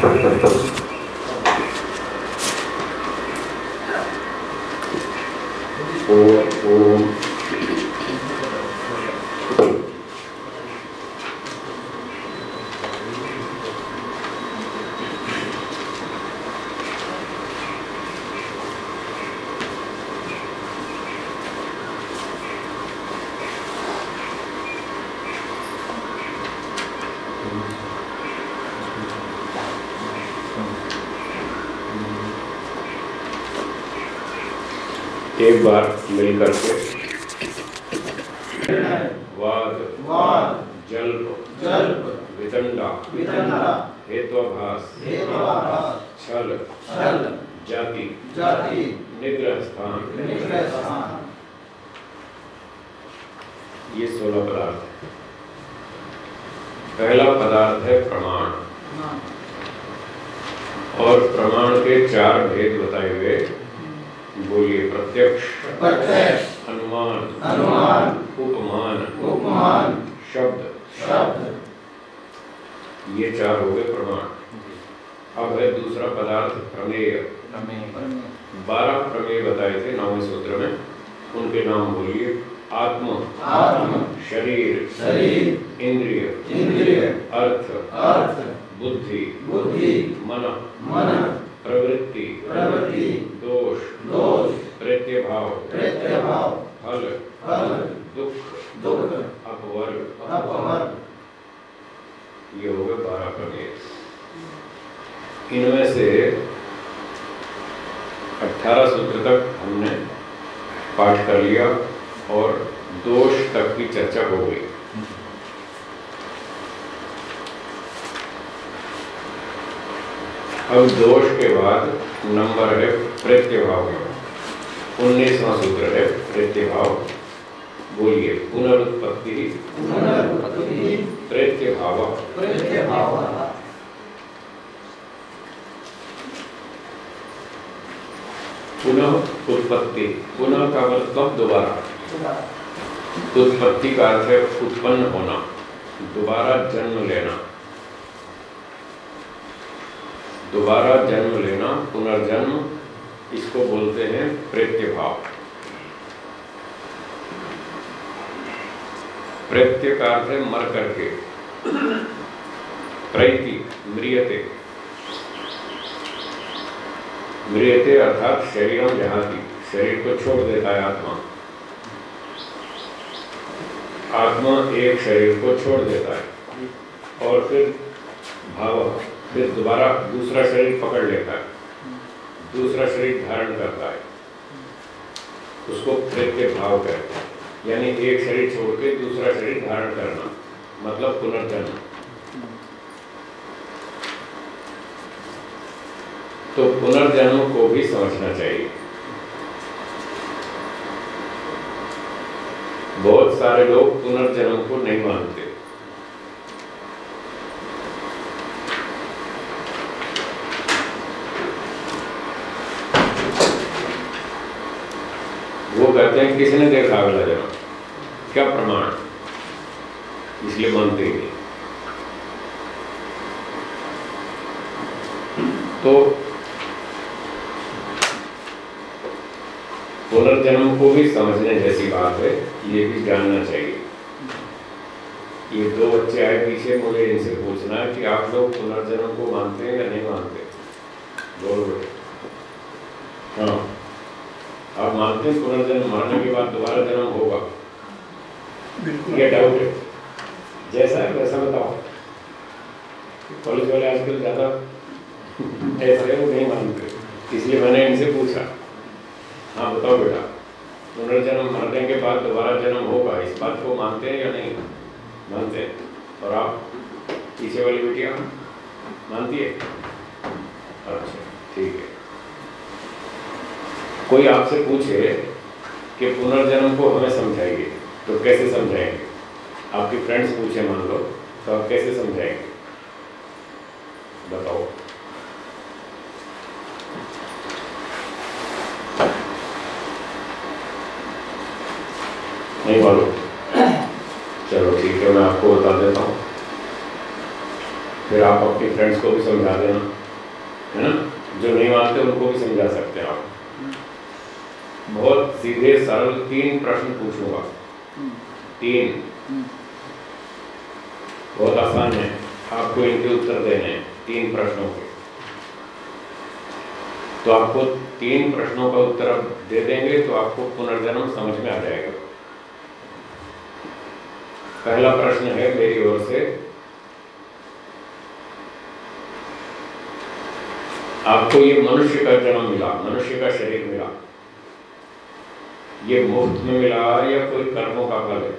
capitalizados. एक बार मिल करके शरीर को छोड़ देता है आत्मा। आत्मा एक शरीर को छोड़ देता है और फिर भाव, फिर दोबारा दूसरा शरीर पकड़ लेता है। दूसरा शरीर धारण करता है। उसको प्रत्यय भाव कहते हैं। यानी एक शरीर छोड़ के दूसरा शरीर धारण करना मतलब पुनर्जन्म। तो पुनर्जन्म को भी समझना चाहिए। बहुत सारे लोग पुनर्जन्म को नहीं मानते। वो कहते हैं, किसने देखा अगला जन्म? क्या प्रमाण? इसलिए मानते ही नहीं। तो पुनर्जन्म को भी समझने जैसी बात है। ये भी जानना चाहिए। ये दो बच्चे आए पीछे मुझे इनसे पूछना है कि आप लोग पुनर्जन्म को मानते हैं या नहीं मानते? बोलो बेटे। हाँ। आप मानते हैं पुनर्जन्म मानने के बाद दोबारा जन्म होगा? ये डाउट है। जैसा है वैसा बताओ। कॉलेज वाले आजकल ज़्यादा ऐसे वो नहीं मानते। इसलिए मैंने इनसे पूछा। हाँ बताओ बेटा। पुनर्जन्म मरने के बाद दोबारा जन्म होगा, इस बात को मानते हैं या नहीं? मानते हैं। और आप पीछे वाली बेटिया मानती है? अच्छा ठीक है। कोई आपसे पूछे कि पुनर्जन्म को हमें समझाइए तो कैसे समझाएँगे? आपकी फ्रेंड्स पूछे, मान लो तो आप कैसे समझाएँगे? बताओ। नहीं मालूम। चलो ठीक है, मैं आपको बता देता हूँ। फिर आप अपने फ्रेंड्स को भी समझा देना, है ना? जो नहीं मानते उनको भी समझा सकते हैं आप। बहुत सीधे, सरल तीन प्रश्न पूछूँगा। तीन। बहुत आसान है। आपको इनके उत्तर देने हैं, तीन प्रश्नों के। तो आपको तीन प्रश्नों का उत्तर अब दे देंगे तो आपको पुनर्जन्म समझ में आ जाएगा। पहला प्रश्न है मेरी ओर से। आपको ये मनुष्य का जन्म मिला, मनुष्य का शरीर मिला। ये मुफ़्त में मिला या कोई कर्मों का फल है?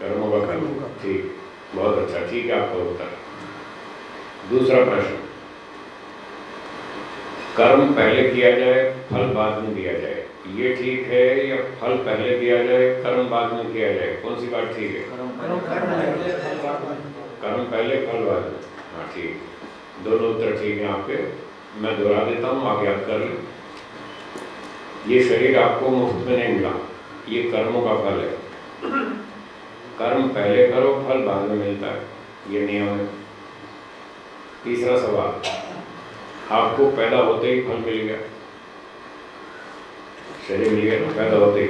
कर्मों का फल। ठीक, बहुत अच्छा ठीक है आपका उत्तर। दूसरा प्रश्न। कर्म पहले किया जाए, फल बाद में दिया जाए। ये ठीक है या फल पहले दिया जाए कर्म बाद में किया जाए? कौन सी बात ठीक है? कर्म पहले फल बाद में। हाँ ठीक। दोनों उत्तर ठीक है आपके। मैं दोहरा देता हूँ आप याद कर लें। ये शरीर आपको मुफ़्त में नहीं मिला। ये कर्मों का फल है। कर्म पहले करो फल बाद में मिलता है। ये नियम है। तीसरा सवाल। आपको पैदा होते ही फल मिल गया। शरीर मिल पैदा होते ही।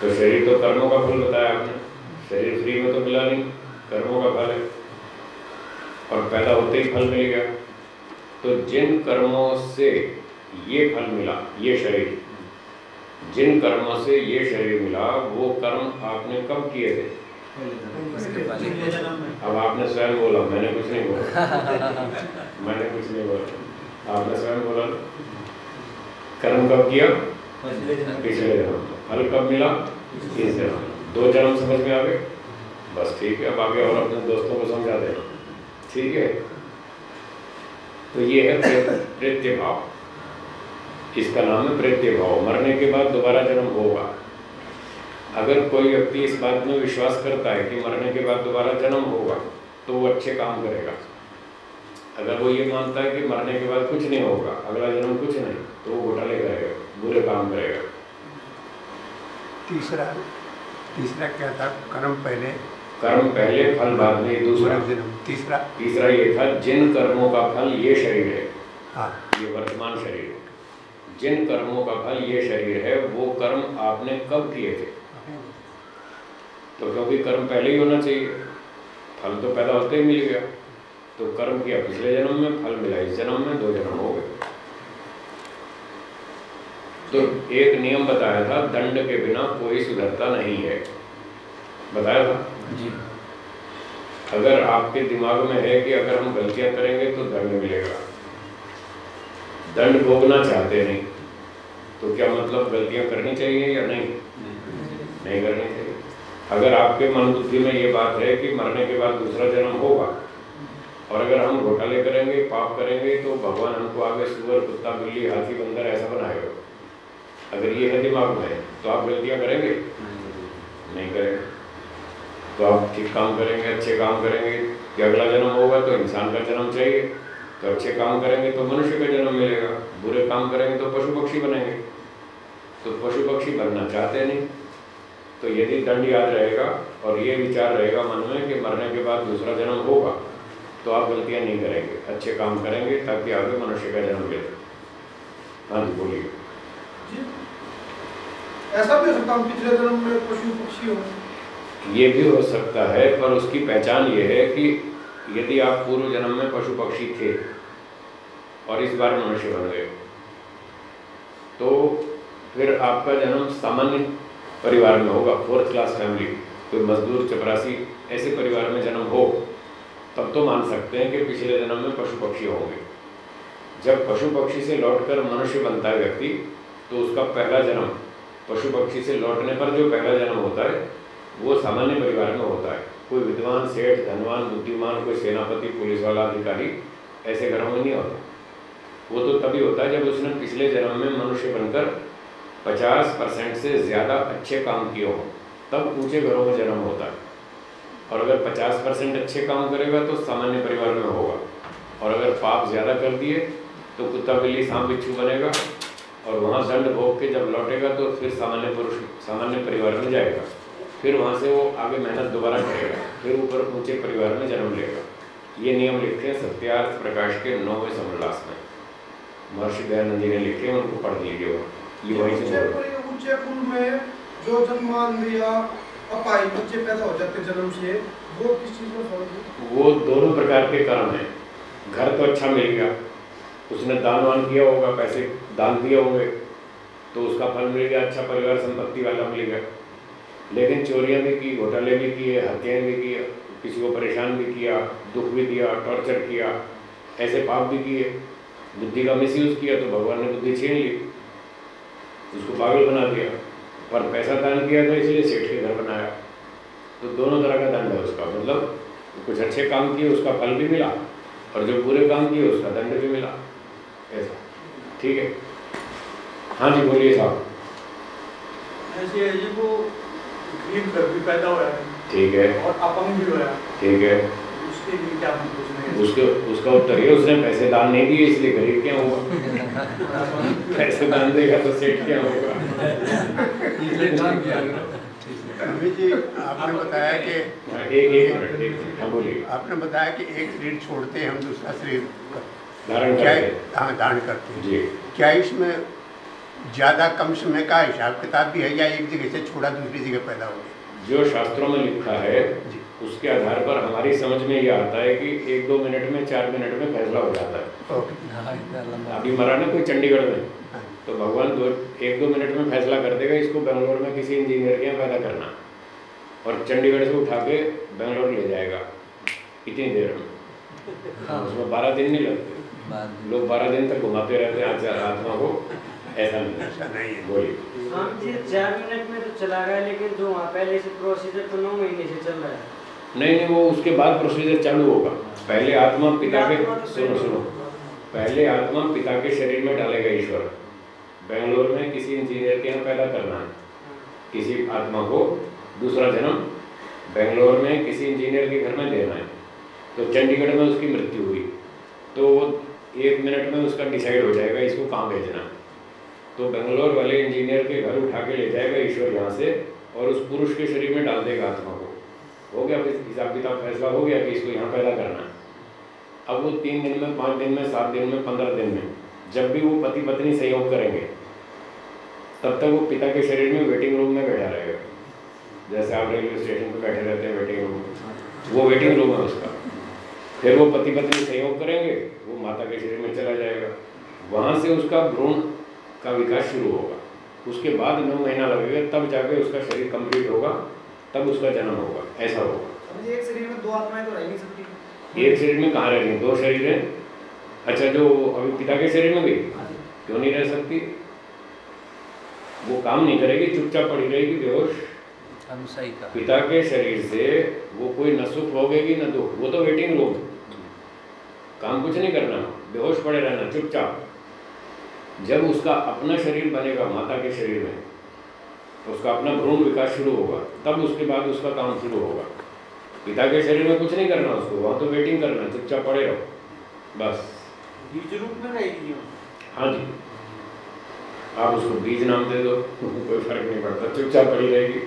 तो शरीर तो कर्मों का फल बताया आपने शरीर फ्री में तो मिला नहीं, कर्मों का फल है। और पैदा होते ही फल मिल गया तो जिन कर्मों से ये फल मिला, ये शरीर, जिन कर्मों से ये शरीर मिला, वो कर्म आपने कब किए थे? अब आपने स्वयं बोला, मैंने कुछ नहीं बोला। मैंने कुछ नहीं बोला। आपने स्वयं बोला कर्म कब किया? पिछले जन्म फल कब मिला? इस जन्म दो जन्म समझ में आ गए? बस ठीक है, अब आगे और अपने दोस्तों को समझा दें। ठीक है? तो ये है प्रेत्य भाव इसका नाम है प्रेत्य भाव मरने के बाद दोबारा जन्म होगा। अगर कोई व्यक्ति इस बात में विश्वास करता है कि मरने के बाद दोबारा जन्म होगा तो वो अच्छे काम करेगा। अगर वो ये मानता है कि मरने के बाद कुछ नहीं होगा, अगला जन्म कुछ नहीं तो वो घोटाले करेगा बुरे काम करेगा तीसरा तीसरा क्या था? कर्म पहले। कर्म पहले फल बाद में दूसरा। तीसरा। तीसरा ये था जिन कर्मों का फल ये शरीर है। हाँ। ये वर्तमान शरीर है। जिन कर्मों का फल ये शरीर है वो कर्म आपने कब किए थे? तो क्योंकि कर्म पहले ही होना चाहिए। फल तो पैदा होते ही मिल गया। तो कर्म किया पिछले जन्म में फल मिला इस जन्म में दो जन्म हो गए। तो एक नियम बताया था दंड के बिना कोई सुधरता नहीं है। बताया था? जी। अगर आपके दिमाग में है कि अगर हम गलतियाँ करेंगे तो दंड मिलेगा। दंड भोगना चाहते नहीं तो क्या मतलब गलतियाँ करनी चाहिए या नहीं? नहीं करनी चाहिए। अगर आपके मन बुद्धि में ये बात है कि मरने के बाद दूसरा जन्म होगा और अगर हम घोटाले करेंगे पाप करेंगे तो भगवान हमको आगे सुअर कुत्ता बिल्ली हाथी बंदर ऐसा बनाएगा। अगर ये है दिमाग में तो आप गलतियाँ करेंगे? नहीं करेंगे। तो आप ठीक काम करेंगे, अच्छे काम करेंगे। कि अगला जन्म होगा तो इंसान का जन्म चाहिए। तो अच्छे काम करेंगे तो मनुष्य का जन्म मिलेगा। बुरे काम करेंगे तो पशु पक्षी बनेंगे। तो पशु पक्षी बनना चाहते नहीं। तो यदि दंड याद रहेगा और ये विचार रहेगा मन में कि मरने के बाद दूसरा जन्म होगा तो आप गलतियाँ नहीं करेंगे। अच्छे काम करेंगे ताकि आगे मनुष्य का जन्म मिले। हाँ जी, बोलिए। ऐसा भी हो सकता है पिछले जन्म में पशु पक्षी हो। ये भी हो सकता है, पर उसकी पहचान ये है कि यदि आप पूर्व जन्म में पशु पक्षी थे और इस बार मनुष्य बन गए तो फिर आपका जन्म सामान्य परिवार में होगा फोर्थ क्लास फैमिली कोई मजदूर, चपरासी, ऐसे परिवार में जन्म हो, तब तो मान सकते हैं कि पिछले जन्म में पशु पक्षी होंगे। जब पशु पक्षी से लौटकर मनुष्य बनता है व्यक्ति तो उसका पहला जन्म पशु पक्षी से लौटने पर जो पहला जन्म होता है, वो सामान्य परिवार में होता है। कोई विद्वान, सेठ, धनवान, बुद्धिमान, कोई सेनापति, पुलिस वाला अधिकारी, ऐसे घरों में नहीं होता। वो तो तभी होता है जब उसने पिछले जन्म में मनुष्य बनकर 50 परसेंट से ज़्यादा अच्छे काम किए हों, तब ऊँचे घरों में जन्म होता है। और अगर 50 परसेंट अच्छे काम करेगा तो सामान्य परिवार में होगा। और अगर पाप ज़्यादा कर दिए तो कुत्ता बिल्ली सांप बिच्छू बनेगा। और वहाँ दंड भोग के जब लौटेगा तो फिर सामान्य पुरुष सामान्य परिवार में जाएगा। फिर वहाँ से वो आगे मेहनत दोबारा करेगा। फिर ऊपर ऊँचे परिवार में जन्म लेगा। ये नियम लिखे हैं सत्यार्थ प्रकाश के नौवें समोल्लास में। महर्षि दयानंद जी ने लिखे हैं उनको पढ़ लीजिए वो। ये वहीं से ऊँचे कुल में जो जन्मान या अपाई बच्चे पैदा हो जाते जन्म से वो किस चीज़ में फ़र्क। वो दोनों प्रकार के कर्म हैं। घर तो अच्छा मिल गया। उसने दान वान किया होगा पैसे दान दिए होंगे तो उसका फल मिल गया अच्छा परिवार संपत्ति वाला मिल गया। लेकिन चोरियाँ भी की, घोटाले भी किए, हत्याएँ भी किए, किसी को परेशान भी किया, दुख भी दिया टॉर्चर किया, ऐसे पाप भी किए। बुद्धि का मिसयूज किया तो भगवान ने बुद्धि छीन ली, उसको पागल बना दिया। पर पैसा दान किया तो इसलिए सेठ के घर बनाया। तो दोनों तरह का दंड है उसका मतलब कुछ अच्छे काम किए, उसका फल भी मिला, और जो बुरे काम किए, उसका दंड भी मिला। ऐसा। ठीक है? हाँ जी बोलिए साहब। ऐसे है जी वो गरीब घर भी पैदा हुआ है। ठीक है। और अपंग भी हुआ ठीक है। उसके लिए क्या हम उसके उसका उत्तर ये उसने पैसे दान नहीं दिए इसलिए गरीब क्या हुआ पैसे दान देगा तो सेठ क्या होगा? इसलिए दान किया जी आपने बताया कि हाँ, एक एक हाँ बोलिए। आपने बताया कि एक शरीर छोड़ते हैं हम दूसरा शरीर धारण क्या करते हैं। हाँ दान करते हैं। जी। क्या इसमें ज़्यादा कम समय का हिसाब किताब भी है या एक जगह से छोड़ा दूसरी जगह पैदा हो गया? जो शास्त्रों में लिखा है उसके आधार पर हमारी समझ में ये आता है कि एक दो मिनट में चार मिनट में फैसला हो जाता है। ओके। अभी मरा ना कोई चंडीगढ़ में हाँ, तो भगवान दो एक दो मिनट में फैसला कर देगा इसको बेंगलोर में किसी इंजीनियर के यहाँ पैदा करना। और चंडीगढ़ से उठा के बेंगलोर ले जाएगा इतनी देर में। उसमें बारह दिन नहीं लगते। लोग बारह दिन तक घुमाते रहते हैं आज आत्मा को। ऐसा नहीं है। ऐसा नहीं बोलिए हाँ जी चार मिनट में तो चला गया लेकिन जो वहाँ पहले से प्रोसीजर तो नौ महीने से चल रहा है। नहीं नहीं वो उसके बाद प्रोसीजर चालू होगा। पहले आत्मा पिता के तो सुनो सुनो। पहले आत्मा पिता के शरीर में डालेगा ईश्वर। बेंगलोर में किसी इंजीनियर के यहाँ पैदा करना है। किसी आत्मा को दूसरा जन्म बेंगलोर में किसी इंजीनियर के घर में देना है। तो चंडीगढ़ में उसकी मृत्यु हुई। तो वो एक मिनट में उसका डिसाइड हो जाएगा इसको कहाँ भेजना है। तो बेंगलोर वाले इंजीनियर के घर उठा के ले जाएगा ईश्वर यहाँ से और उस पुरुष के शरीर में डाल देगा आत्मा को। हो गया हिसाब किताब, फैसला हो गया कि इसको यहाँ पैदा करना है। अब वो तीन दिन में, पाँच दिन में, सात दिन में, पंद्रह दिन में, जब भी वो पति पत्नी सहयोग करेंगे, तब तक वो पिता के शरीर में वेटिंग रूम में बैठा रहेगा। जैसे आप रेलवे स्टेशन पर बैठे रहते हैं वेटिंग रूम में। वो वेटिंग रूम है उसका। फिर वो पति पत्नी सहयोग करेंगे, वो माता के शरीर में चला जाएगा। वहाँ से उसका भ्रूण का विकास शुरू होगा। उसके बाद नौ महीना लगेगा तब जाके उसका शरीर कंप्लीट होगा तब उसका जन्म होगा ऐसा होगा। एक शरीर में दो आत्माएँ तो रह नहीं सकती। एक शरीर में कहाँ रह रही हैं? दो शरीर हैं। अच्छा जो अभी पिता के शरीर में भी क्यों नहीं रह सकती? वो काम नहीं करेगी चुपचाप पड़ी रहेगी बेहोश। पिता के शरीर से वो कोई न सुख भोगेगी न दुख। वो तो वेटिंग रूम काम कुछ नहीं करना बेहोश पड़े रहना चुपचाप। जब उसका अपना शरीर बनेगा माता के शरीर में तो उसका अपना भ्रूण विकास शुरू होगा। तब उसके बाद उसका काम शुरू होगा। पिता के शरीर में कुछ नहीं करना उसको वहाँ तो वेटिंग करना चुपचाप पड़े रहो। बस। बीज रूप में रहेगी हाँ जी। आप उसको बीज नाम दे दो कोई फ़र्क नहीं पड़ता चुपचाप पड़ी रहेगी।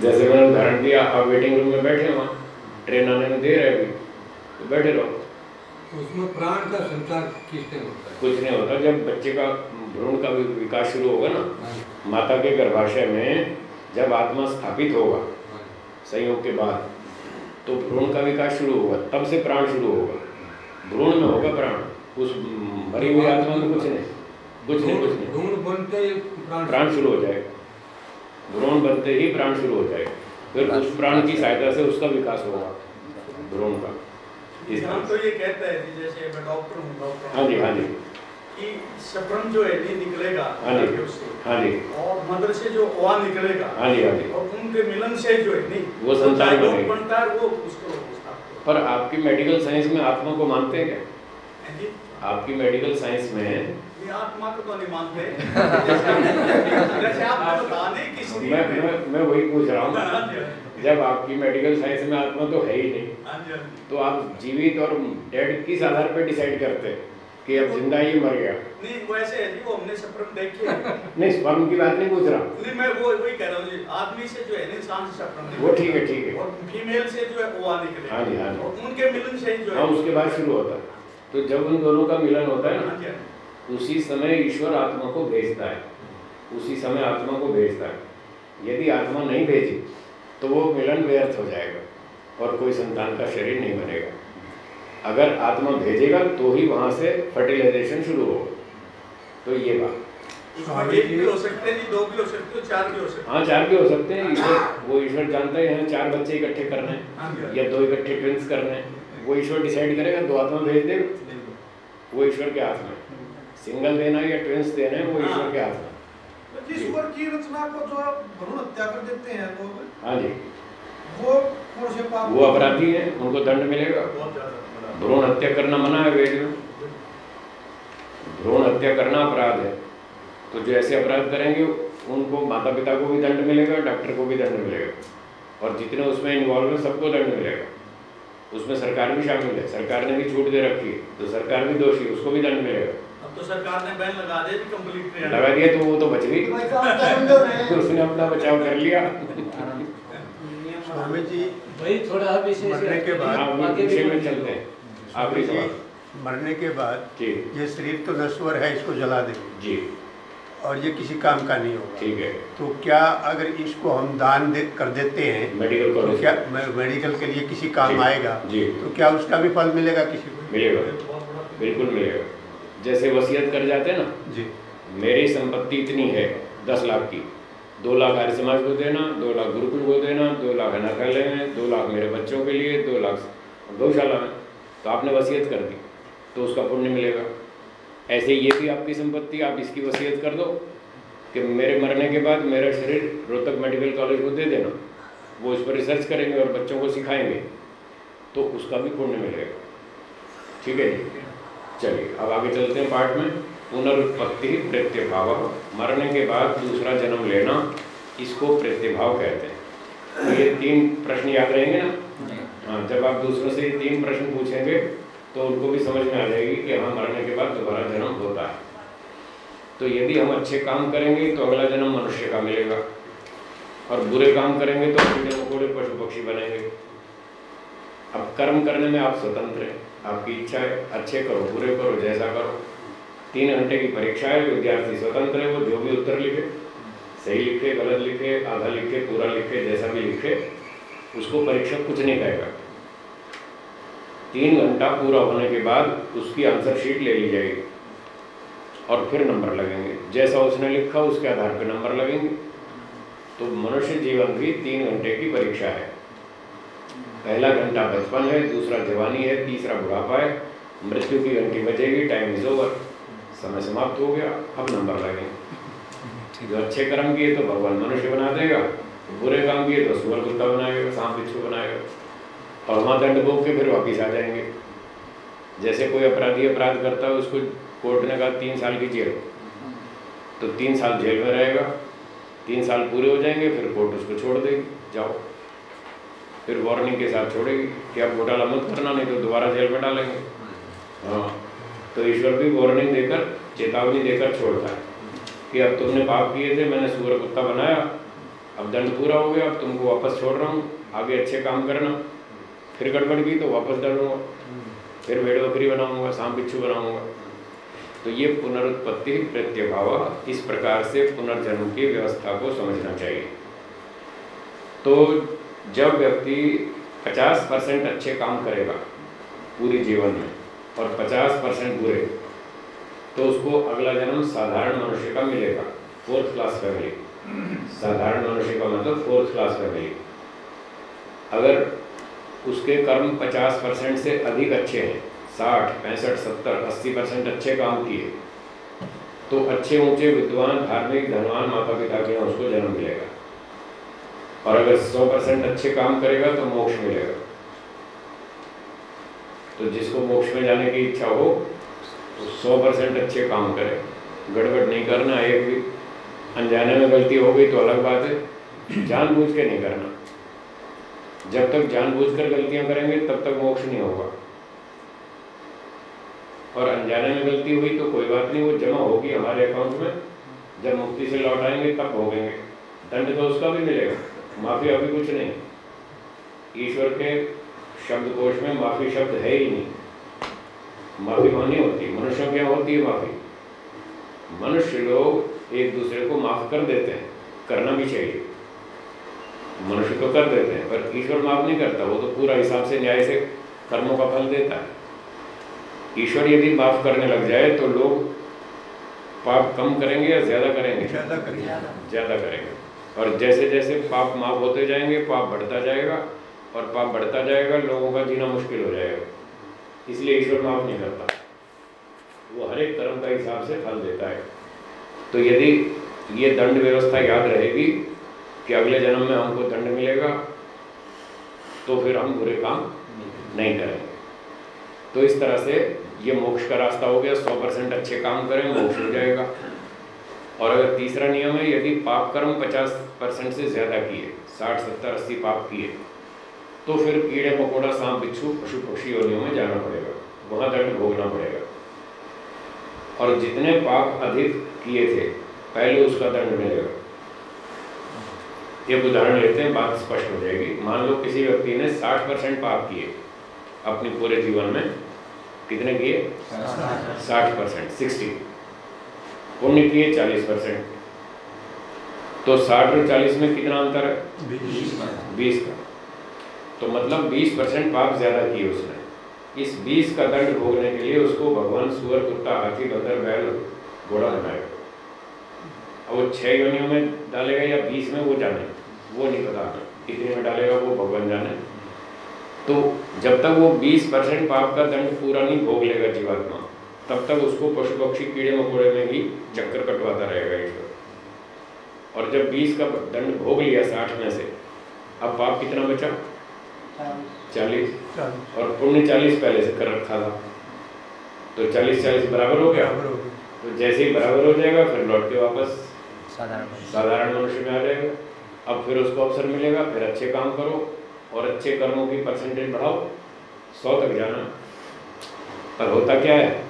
जैसे मैंने उदाहरण दिया आप वेटिंग रूम में बैठे वहाँ ट्रेन आने में देर है अभी तो बैठे रहो। उसमें प्राण का संचार किस होता है? कुछ नहीं होता। जब बच्चे का भ्रूण का विकास शुरू होगा ना हाँ, माता के गर्भाशय में जब आत्मा स्थापित होगा हाँ। संयोग के बाद तो भ्रूण का विकास शुरू होगा तब से प्राण शुरू होगा। भ्रूण में होगा प्राण उस मरी हुई आत्मा में कुछ नहीं कुछ नहीं कुछ नहीं। भ्रूण बनते ही प्राण शुरू हो जाएगा। भ्रूण बनते ही प्राण शुरू हो जाएगा। फिर उस प्राण की सहायता से उसका विकास होगा भ्रूण का। हम तो ये कहते हैं जैसे मैं डॉक्टर हूँ डॉक्टर हाँ जी हाँ जी। कि सपन जो है ये निकलेगा हाँ जी हाँ और मदर से जो ओवा निकलेगा हाँ जी हाँ जी। और उनके मिलन से जो है नहीं वो संतान। बनता है वो उसको पर आपकी मेडिकल साइंस में आत्मा को मानते हैं क्या? आपकी मेडिकल साइंस में आत्मा को तो नहीं मानते। मैं मैं वही पूछ रहा हाँ। जब आपकी मेडिकल साइंस में आत्मा तो है ही नहीं हाँ जी, हाँ जी। तो आप जीवित और डेड किस आधार पर डिसाइड करते? हैं कि अब ज़िंदा ही मर गया। नहीं वैसे है जी वो हमने सप्रम देखे हैं। नहीं स्पर्म की बात नहीं पूछ रहा। नहीं मैं वो वही कह रहा हूँ जी आदमी से जो है ना इंसान से सप्रम वो ठीक है ठीक है। और फीमेल से जो है वो आने के लिए। हाँ जी, हाँ जी। उनके मिलन से ही जो हाँ। है उसके बाद शुरू होता है। तो जब उन दोनों का मिलन होता है हाँ ना हाँ जी। उसी समय ईश्वर आत्मा को भेजता है। उसी समय आत्मा को भेजता है। यदि आत्मा नहीं भेजी तो वो मिलन व्यर्थ हो जाएगा और कोई संतान का शरीर नहीं बनेगा। अगर आत्मा भेजेगा तो ही वहाँ से फर्टिलाइजेशन शुरू होगा। तो ये बात। एक भी हो सकते हैं दो भी हो सकते हैं चार भी हो सकते हाँ। चार भी हो सकते हैं। ईश्वर वो ईश्वर जानता है यहाँ चार बच्चे इकट्ठे करने हैं हैं हाँ हाँ। या दो इकट्ठे ट्विंस करने। हैं वो ईश्वर डिसाइड करेगा दो आत्मा भेज दे वो ईश्वर के हाथ में। सिंगल देना है या ट्विंस देना है वो ईश्वर के हाथ में। तो जिस ईश्वर की रचना को जो भ्रूण हत्या कर देते हैं तो हाँ जी। वो कौन से पाप वो अपराधी हैं उनको दंड मिलेगा। बहुत ज़्यादा। भ्रूण हत्या करना मना है वेद में। भ्रूण हत्या करना अपराध है। तो जो ऐसे अपराध करेंगे उनको माता पिता को भी दंड मिलेगा डॉक्टर को भी दंड मिलेगा। और जितने उसमें इन्वॉल्व हैं सबको दंड मिलेगा। उसमें सरकार भी शामिल है। सरकार ने भी छूट दे रखी है। तो सरकार भी दोषी उसको भी दंड मिलेगा। अब तो सरकार ने बैन लगा दिया कंप्लीट लगा दिया तो वो तो बच गई। उसने अपना बचाव कर लिया। स्वामी जी वही थोड़ा के बाद हाँ आगे में चलते हैं। आखिरी सवाल। मरने के बाद ये शरीर तो नश्वर है इसको जला देंगे जी। और ये किसी काम का नहीं होगा। ठीक है। तो क्या अगर इसको हम दान दे कर देते हैं मेडिकल तो क्या मेडिकल के लिए किसी काम जी, आएगा? जी। तो क्या उसका भी फल मिलेगा किसी को? मिलेगा। बिल्कुल मिलेगा। जैसे वसीयत कर जाते हैं ना? जी। मेरी संपत्ति इतनी है दस लाख की। दो लाख आर्य समाज को देना दो लाख गुरुकुल को देना दो लाख अनाथालय में दो लाख मेरे बच्चों के लिए दो लाख गौशाला में तो आपने वसीयत कर दी तो उसका पुण्य मिलेगा। ऐसे ये भी आपकी संपत्ति, आप इसकी वसीयत कर दो कि मेरे मरने के बाद मेरा शरीर रोहतक मेडिकल कॉलेज को दे देना। वो इस पर रिसर्च करेंगे और बच्चों को सिखाएँगे तो उसका भी पुण्य मिलेगा। ठीक है जी? चलिए, अब आगे चलते हैं पार्ट में। पुनरुत्पत्ति प्रत्यभाव, मरने के बाद दूसरा जन्म लेना, इसको प्रत्यभाव कहते हैं। तो ये तीन प्रश्न याद रहेंगे ना? हाँ जब आप दूसरों से तीन प्रश्न पूछेंगे तो उनको भी समझ में आ जाएगी कि हाँ मरने के बाद दोबारा जन्म होता है। तो यदि हम अच्छे काम करेंगे तो अगला जन्म मनुष्य का मिलेगा। और बुरे काम करेंगे तो कीड़े मकोड़े पशु पक्षी बनेंगे। अब कर्म करने में आप स्वतंत्र हैं। आपकी इच्छा है, अच्छे करो, बुरे करो, जैसा करो। तीन घंटे की परीक्षा है, विद्यार्थी स्वतंत्र है, वो जो भी उत्तर लिखे, सही लिखे, गलत लिखे, आधा लिखे, पूरा लिखे, जैसा भी लिखे, उसको परीक्षक कुछ नहीं कहेगा तीन घंटा पूरा होने के बाद उसकी आंसर शीट ले ली जाएगी। और फिर नंबर लगेंगे। जैसा उसने लिखा उसके आधार पर नंबर लगेंगे। तो मनुष्य जीवन भी तीन घंटे की परीक्षा है। पहला घंटा बचपन है दूसरा जवानी है तीसरा बुढ़ापा है। मृत्यु की घंटी बचेगी टाइम इज़ ओवर समय समाप्त हो गया अब नंबर लगेंगे। जो अच्छे कर्म किए तो भगवान मनुष्य बना देगा बुरे काम किए तो सुअर कुत्ता बनाएगा सांप बिच्छू बनाएगा। और वहाँ दंड भोग के फिर वापिस आ जाएँगे। जैसे कोई अपराधी अपराध करता है उसको कोर्ट ने कहा तीन साल की जेल तो तीन साल जेल में रहेगा तीन साल पूरे हो जाएँगे फिर कोर्ट उसको छोड़ देगी जाओ। फिर वार्निंग के साथ छोड़ेगी कि आप घोटाला मत करना नहीं तो दोबारा जेल में डालेंगे। हाँ। तो ईश्वर भी वार्निंग देकर चेतावनी देकर छोड़ता है कि अब तुमने पाप किए थे मैंने सूअर कुत्ता बनाया अब दंड पूरा हो गया अब तुमको वापस छोड़ रहा हूँ आगे अच्छे काम करना। फिर गड़बड़ की तो वापस डालूँगा। फिर भेड़ बकरी बनाऊँगा सांप बिच्छू बनाऊँगा। तो ये पुनरुत्पत्ति प्रत्यभाव इस प्रकार से पुनर्जन्म की व्यवस्था को समझना चाहिए। तो जब व्यक्ति 50 परसेंट अच्छे काम करेगा पूरे जीवन में और 50 परसेंट बुरे तो उसको अगला जन्म साधारण मनुष्य का मिलेगा फोर्थ क्लास फैमिली साधारण मनुष्य का मतलब फोर्थ क्लास फैमिली अगर उसके कर्म 50 परसेंट से अधिक अच्छे हैं। साठ, पैंसठ, सत्तर, अस्सी परसेंट अच्छे काम किए। तो अच्छे, ऊँचे विद्वान, धार्मिक, धनवान माता पिता के यहाँ उसको जन्म मिलेगा। और अगर सौ परसेंट अच्छे काम करेगा तो मोक्ष मिलेगा। तो जिसको मोक्ष में जाने की इच्छा हो तो सौ परसेंट अच्छे काम करे। गड़बड़ नहीं करना, एक भी अनजाने में गलती हो गई तो अलग बात है। जानबूझ के नहीं करना। जब तक जानबूझकर गलतियाँ करेंगे, तब तक मोक्ष नहीं होगा। और अनजाने में गलती हुई तो कोई बात नहीं, वो जमा होगी हमारे अकाउंट में। जब मुक्ति से लौट आएँगे, तब भोगेंगे। दंड तो उसका भी मिलेगा, माफ़ी अभी कुछ नहीं। ईश्वर के शब्दकोश में माफ़ी शब्द है ही नहीं। माफ़ी होनी होती, मनुष्यों क्या होती है माफ़ी। मनुष्य लोग एक दूसरे को माफ़ कर देते हैं, करना भी चाहिए। मनुष्य तो कर देते हैं पर ईश्वर माफ़ नहीं करता वो तो पूरा हिसाब से न्याय से कर्मों का फल देता है। ईश्वर यदि माफ़ करने लग जाए तो लोग पाप कम करेंगे या ज़्यादा करेंगे? ज़्यादा करिए ज़्यादा करेंगे। और जैसे जैसे पाप माफ़ होते जाएँगे पाप बढ़ता जाएगा और पाप बढ़ता जाएगा लोगों का जीना मुश्किल हो जाएगा। इसलिए ईश्वर माफ़ नहीं करता। वो हर एक कर्म का हिसाब से फल देता है। तो यदि ये दंड व्यवस्था याद रहेगी कि अगले जन्म में हमको दंड मिलेगा तो फिर हम बुरे काम नहीं करेंगे। तो इस तरह से ये मोक्ष का रास्ता हो गया, सौ परसेंट अच्छे काम करें, मोक्ष हो जाएगा। और अगर तीसरा नियम है, यदि पाप कर्म पचास परसेंट से ज़्यादा किए, साठ, सत्तर, अस्सी पाप किए तो फिर कीड़े मकोड़ा, सांप, बिच्छू, पशु पक्षी योनियों में जाना पड़ेगा। वहाँ दंड भोगना पड़ेगा। और जितने पाप अधिक किए थे, पहले उसका दंड मिलेगा। एक उदाहरण लेते हैं, बात स्पष्ट हो जाएगी। मान लो किसी व्यक्ति ने साठ परसेंट पाप किए, अपने पूरे जीवन में। कितने किए? साठ परसेंट, सिक्सटी। पुण्य किए, चालीस परसेंट। तो साठ और चालीस में कितना अंतर है? बीस का। तो मतलब बीस परसेंट पाप ज़्यादा किए उसने। इस बीस का दंड भोगने के लिए उसको भगवान सुअर, कुत्ता, हाथी, बंदर, बैल, घोड़ा बनाएगा अब वो छह योनियों में डालेगा या बीस में, वो जाने वो नहीं पता। कितने में डालेगा वो भगवान जाने। तो जब तक वो बीस परसेंट पाप का दंड पूरा नहीं भोग लेगा जीवात्मा तब तक उसको पशु पक्षी कीड़े मकोड़े में ही चक्कर कटवाता रहेगा ईश्वर। और जब बीस का दंड भोग लिया साठ में से अब पाप कितना बचा? चालीस। और पुण्य चालीस पहले से कर रखा था। तो चालीस चालीस बराबर हो गया। तो जैसे ही बराबर हो जाएगा फिर लौट के वापस साधारण साधारण मनुष्य में आ जाएगा। अब फिर उसको अवसर मिलेगा, फिर अच्छे काम करो और अच्छे कर्मों की परसेंटेज बढ़ाओ, सौ तक जाना। पर होता क्या है?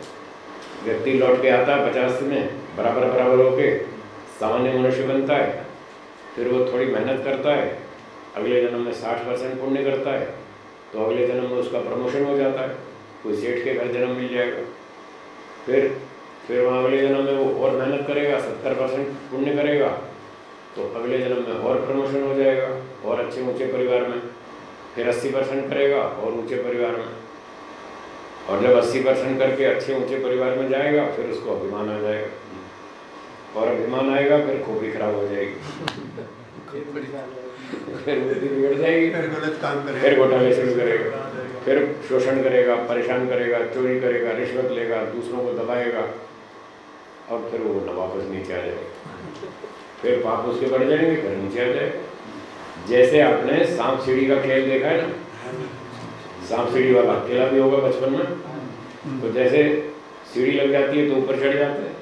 व्यक्ति लौट के आता है पचास में, बराबर बराबर होके, सामान्य मनुष्य बनता है, फिर वो थोड़ी मेहनत करता है, अगले जन्म में साठ परसेंट पुण्य करता है तो अगले जन्म में उसका प्रमोशन हो जाता है, कोई सेठ के घर जन्म मिल जाएगा। फिर फिर वहाँ अगले जन्म में वो और मेहनत करेगा, सत्तर परसेंट पुण्य करेगा तो अगले जन्म में और प्रमोशन हो जाएगा और अच्छे ऊँचे परिवार में। फिर अस्सी परसेंट करेगा और ऊँचे परिवार में। और जब अस्सी परसेंट करके अच्छे ऊँचे परिवार में जाएगा फिर उसको अभिमान आ जाएगा। और अभिमान आएगा फिर खोपड़ी खराब हो जाएगी। फिर बुद्धि बिगड़ जाएगी। फिर गलत काम करेगा। फिर घोटाले शुरू करेगा। फिर शोषण करेगा परेशान करेगा चोरी करेगा रिश्वत लेगा दूसरों को दबाएगा। और फिर वो वापस नीचे आ जाएगा। फिर पाप उसके बढ़ जाएँगे फिर नीचे आ जाएगा। जैसे आपने सांप सीढ़ी का खेल देखा है ना? सांप सीढ़ी वाला खेला भी होगा बचपन में? तो जैसे सीढ़ी लग जाती है तो ऊपर चढ़ जाते हैं।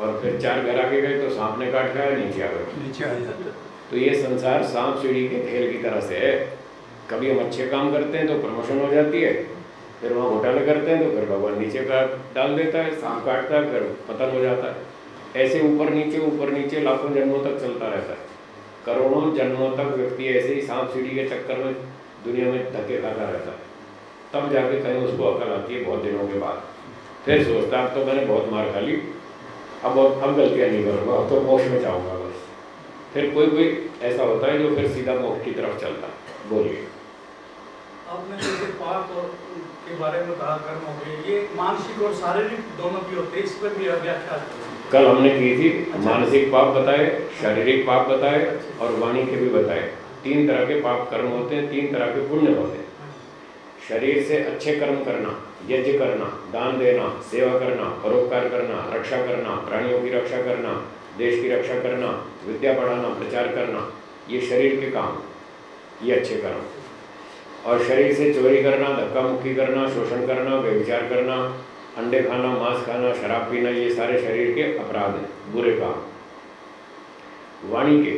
और फिर चार घर आगे गए तो सांप ने काट खाया नीचे आ गए। नीचे आ जाता तो ये संसार सांप सीढ़ी के खेल की तरह से है। कभी हम अच्छे काम करते हैं तो प्रमोशन हो जाती है। फिर वहाँ घोटाले करते हैं तो फिर भगवान नीचे का डाल देता है सांप काटता है फिर पतन हो जाता है। ऐसे ऊपर नीचे ऊपर नीचे लाखों जन्मों तक चलता रहता है। करोड़ों जन्मों तक व्यक्ति ऐसे ही सांप सीढ़ी के चक्कर में दुनिया में धक्के खाता रहता है। तब जाके कहीं उसको अकल आती है बहुत दिनों के बाद। फिर सोचता, अब तो मैंने बहुत मार खा ली। अब अब गलतियाँ नहीं करूँगा, अब तो मोक्ष में जाऊँगा बस। फिर कोई कोई ऐसा होता है जो फिर सीधा मोक्ष की तरफ़ चलता है। बोलिए। आपने जैसे पाप और के बारे में कहा, कर्म हो गए। ये मानसिक और शारीरिक दोनों की होते इस पर भी व्याख्या कल हमने की थी मानसिक पाप बताए शारीरिक पाप बताए और वाणी के भी बताए। तीन तरह के पाप कर्म होते हैं तीन तरह के पुण्य होते हैं। शरीर से अच्छे कर्म करना यज्ञ करना दान देना सेवा करना परोपकार करना रक्षा करना प्राणियों की रक्षा करना देश की रक्षा करना विद्या पढ़ाना प्रचार करना ये शरीर के काम ये अच्छे कर्म। और शरीर से चोरी करना धक्का मुक्की करना शोषण करना व्यभिचार करना अंडे खाना, मांस खाना, शराब पीना, ये सारे शरीर के अपराध हैं, बुरे काम। वाणी के,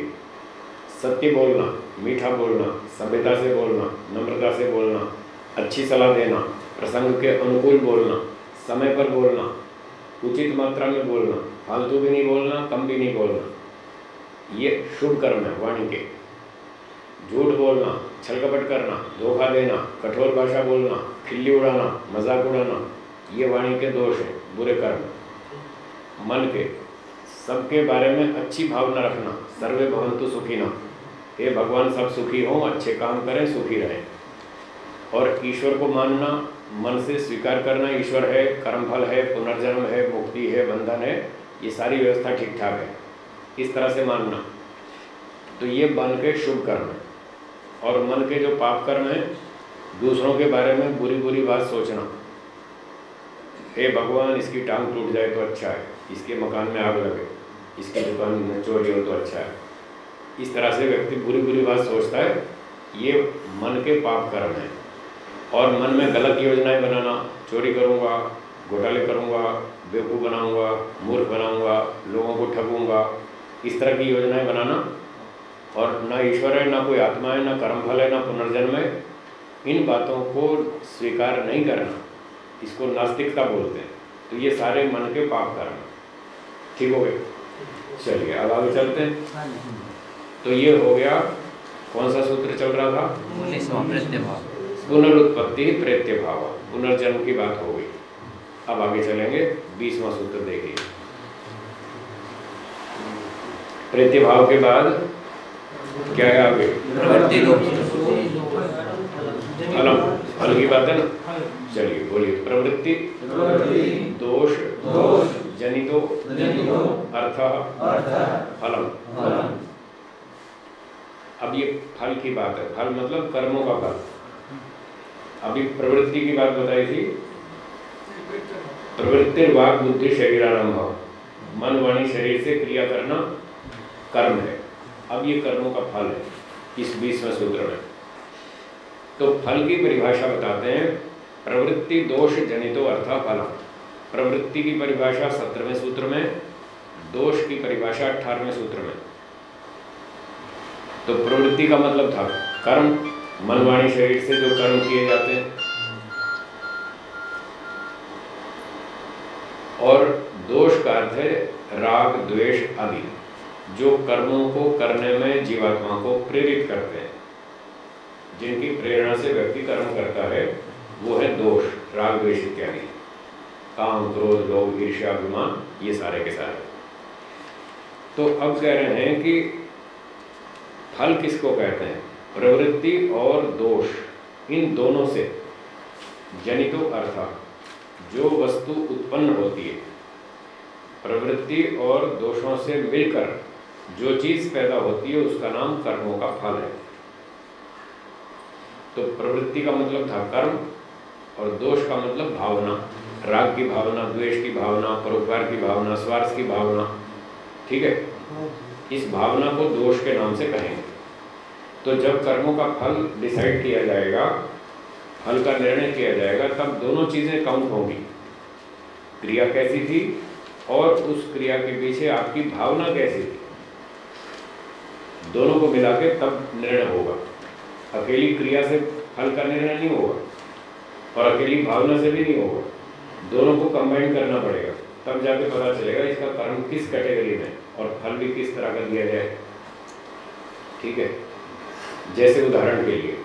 सत्य बोलना, मीठा बोलना, सभ्यता से बोलना, नम्रता से बोलना, अच्छी सलाह देना, प्रसंग के अनुकूल बोलना, समय पर बोलना, उचित मात्रा में बोलना, फालतू भी नहीं बोलना, कम भी नहीं बोलना, ये शुभ कर्म है वाणी के। झूठ बोलना, छलकपट करना, धोखा देना, कठोर भाषा बोलना, खिल्ली उड़ाना, मज़ाक उड़ाना ये वाणी के दोष हैं, बुरे कर्म। मन के, सबके बारे में अच्छी भावना रखना, सर्वे भवंतु सुखी ना। हे भगवान, सब सुखी हों, अच्छे काम करें, सुखी रहें। और ईश्वर को मानना, मन से स्वीकार करना ईश्वर है, कर्मफल है, पुनर्जन्म है, मुक्ति है, बंधन है, ये सारी व्यवस्था ठीक ठाक है। इस तरह से मानना। तो ये मन के शुभ कर्म है। और मन के जो पाप कर्म है, दूसरों के बारे में बुरी बुरी बात सोचना। हे भगवान, इसकी टांग टूट जाए तो अच्छा है। इसके मकान में आग लगे। इसकी दुकान में चोरी हो तो अच्छा है। इस तरह से व्यक्ति बुरी बुरी बात सोचता है। ये मन के पाप कर्म है। और मन में गलत योजनाएँ बनाना, चोरी करूँगा, घोटाले करूँगा, बेवकूफ़ बनाऊँगा, मूर्ख बनाऊँगा, लोगों को ठगूँगा, इस तरह की योजनाएँ बनाना। और ना ईश्वर है, ना कोई आत्मा है, ना कर्मफल है, ना पुनर्जन्म है। इन बातों को स्वीकार नहीं करना। इसको नास्तिकता बोलते हैं। तो ये सारे मन के पाप कर्म। ठीक हो गए? चलिए अब आगे चलते हैं। तो ये हो गया कौन सा सूत्र चल रहा था? पुनरुत्पत्ति प्रेत्य भाव पुनर्जन्म की बात हो गई। अब आगे चलेंगे बीसवा सूत्र देखिए। प्रेत्य भाव के बाद क्या है आगे? फल की बात है ना? चलिए बोलिए। प्रवृत्ति दोष जनितो अर्थ फलम। अब ये फल की बात है। फल मतलब कर्मों का फल। अभी प्रवृत्ति की बात बताई थी। प्रवृत्ति वाक बुद्धि शरीर आरंभ मन वाणी शरीर से क्रिया करना कर्म है। अब ये कर्मों का फल है। इस बीसवें सूत्र में। तो फल की परिभाषा बताते हैं। प्रवृत्ति दोष जनितो अर्थ फल प्रवृत्ति की परिभाषा सत्रहवें सूत्र में, दोष की परिभाषा अठारहवें सूत्र में। तो प्रवृत्ति का मतलब था कर्म। मनवाणी शरीर से जो कर्म किए जाते हैं। और दोष का अर्थ है राग, द्वेष आदि, जो कर्मों को करने में जीवात्मा को प्रेरित करते हैं। जिनकी प्रेरणा से व्यक्ति कर्म करता है वो है दोष, राग द्वेष इत्यादि। काम, क्रोध, लोभ, ईर्ष्या, अभिमान, ये सारे के सारे। तो अब कह रहे हैं कि फल किसको कहते हैं? प्रवृत्ति और दोष, इन दोनों से। जनितो अर्था, जो वस्तु उत्पन्न होती है। प्रवृत्ति और दोषों से मिलकर जो चीज़ पैदा होती है, उसका नाम कर्मों का फल है। तो प्रवृत्ति का मतलब था कर्म और दोष का मतलब भावना, राग की भावना, द्वेष की भावना, परोपकार की भावना, स्वार्थ की भावना, ठीक है? इस भावना को दोष के नाम से कहेंगे। तो जब कर्मों का फल डिसाइड किया जाएगा, फल का निर्णय किया जाएगा, तब दोनों चीज़ें काउंट होंगी। क्रिया कैसी थी और उस क्रिया के पीछे आपकी भावना कैसी थी? दोनों को मिला के तब निर्णय होगा। अकेली क्रिया से फल का निर्णय नहीं होगा। और अकेली भावना से भी नहीं होगा। दोनों को कंबाइन करना पड़ेगा। तब जाके पता चलेगा इसका कर्म किस कैटेगरी में और फल भी किस तरह का दिया जाए। ठीक है? जैसे उदाहरण के लिए।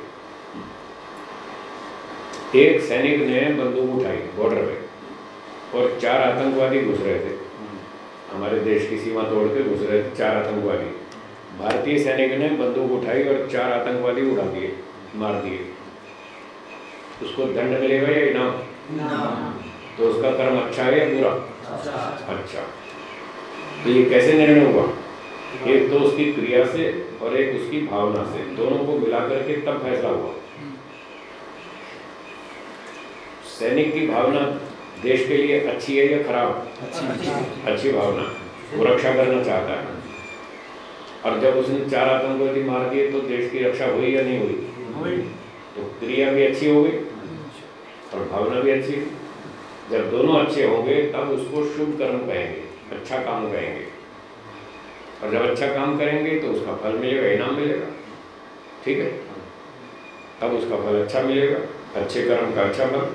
एक सैनिक ने बंदूक उठाई बॉर्डर पे और चार आतंकवादी घुस रहे थे। हमारे देश की सीमा तोड़ के घुस रहे थे चार आतंकवादी। भारतीय सैनिक ने बंदूक उठाई और चार आतंकवादी उड़ा दिए, मार दिए। उसको दंड मिलेगा या इनाम तो उसका कर्म अच्छा है या बुरा? अच्छा। तो ये कैसे निर्णय हुआ एक तो उसकी क्रिया से और एक उसकी भावना से। दोनों को मिला करके तब फैसला हुआ सैनिक की भावना देश के लिए अच्छी है या खराब? अच्छी। भावना। वो रक्षा करना चाहता है। और जब उसने चार आतंकवादी मार दिए तो देश की रक्षा हुई या नहीं हुई। तो क्रिया भी अच्छी हो गई। और भावना भी अच्छी जब दोनों अच्छे होंगे, तब उसको शुभ कर्म कहेंगे अच्छा काम कहेंगे। और जब अच्छा काम करेंगे तो उसका फल मिलेगा, इनाम मिलेगा। ठीक है? तब उसका फल अच्छा मिलेगा, अच्छे कर्म का अच्छा फल।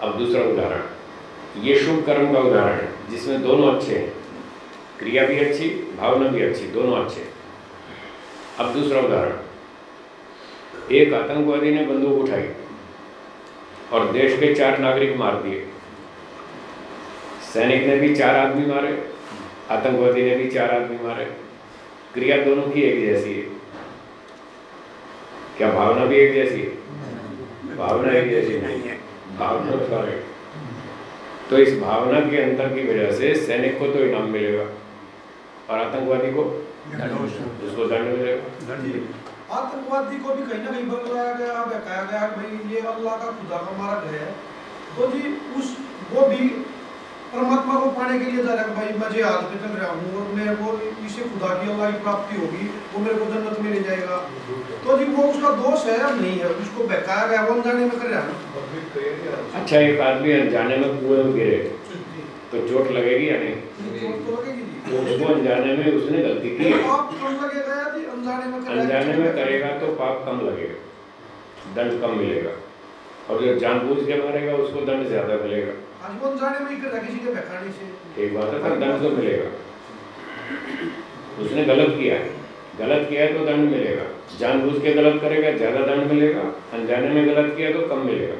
अब दूसरा उदाहरण। ये शुभ कर्म का उदाहरण है जिसमें दोनों अच्छे हैं। क्रिया भी अच्छी, भावना भी अच्छी, दोनों अच्छे। अब दूसरा उदाहरण। एक आतंकवादी ने बंदूक उठाई। और देश के चार नागरिक मार दिए। सैनिक ने भी चार आदमी मारे आतंकवादी ने भी चार आदमी मारे। क्रिया दोनों की एक जैसी है। क्या भावना भी एक जैसी है? भावना एक जैसी नहीं है। भावना फ़र्क है तो इस भावना के अंतर की वजह से सैनिक को तो इनाम मिलेगा और आतंकवादी को उसको दंड मिलेगा। आतंकवादी को भी कहीं ना कहीं बतलाया गया बहकाया गया भाई ये अल्लाह का खुदा का मारा है। तो जी उस वो भी परमात्मा को पाने के लिए जा रहा है भाई मैं जिहाद पे चल रहा हूँ और मेरे को इसे खुदा की अल्लाह की प्राप्ति होगी वो मेरे को जन्नत में ले जाएगा। तो जी वो उसका दोष है या नहीं है? उसको बहकाया गया वो अनजाने में कर रहा है अच्छा एक आदमी अनजाने में कुएँ में गिरे तो चोट लगेगी या नहीं? अनजाने में उसने गलती की है। अनजाने में करेगा? तो पाप कम लगेगा दंड कम मिलेगा। और जो जानबूझ के मारेगा उसको दंड ज़्यादा मिलेगा। एक बात है दंड तो मिलेगा। उसने गलत किया है। गलत किया है तो दंड मिलेगा। जानबूझ के गलत करेगा ज़्यादा दंड मिलेगा। अनजाने में गलत किया तो कम मिलेगा।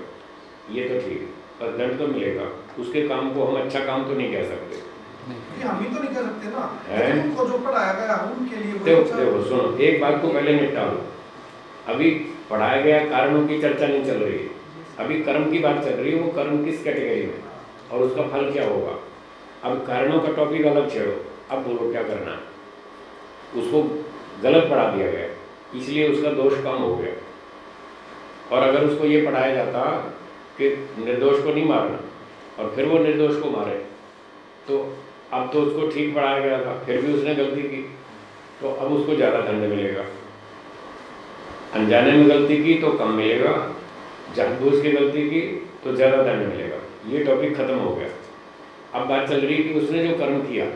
ये तो ठीक है पर दंड तो मिलेगा। उसके काम को हम अच्छा काम तो नहीं कह सकते। ये हम ही तो नहीं कर सकते ना। लेकिन उनको जो पढ़ाया गया उनके लिए देखो अच्छा- देखो सुनो एक बात को पहले निपटा लो अभी पढ़ाया गया कारणों की चर्चा नहीं चल रही। है अभी कर्म की बात चल रही है वो कर्म किस कैटेगरी में? और उसका फल क्या होगा? अब कारणों का टॉपिक अलग छेड़ो। अब बोलो क्या करना है? उसको गलत पढ़ा दिया गया। इसलिए उसका दोष कम हो गया। और अगर उसको ये पढ़ाया जाता कि निर्दोष को नहीं मारना और फिर वो निर्दोष को मारे तो अब तो उसको ठीक पढ़ाया गया था फिर भी उसने गलती की तो अब उसको ज़्यादा दंड मिलेगा। अनजाने में गलती की तो कम मिलेगा जानबूझ के गलती की तो ज़्यादा दंड मिलेगा। ये टॉपिक खत्म हो गया। अब बात चल रही है कि उसने जो कर्म किया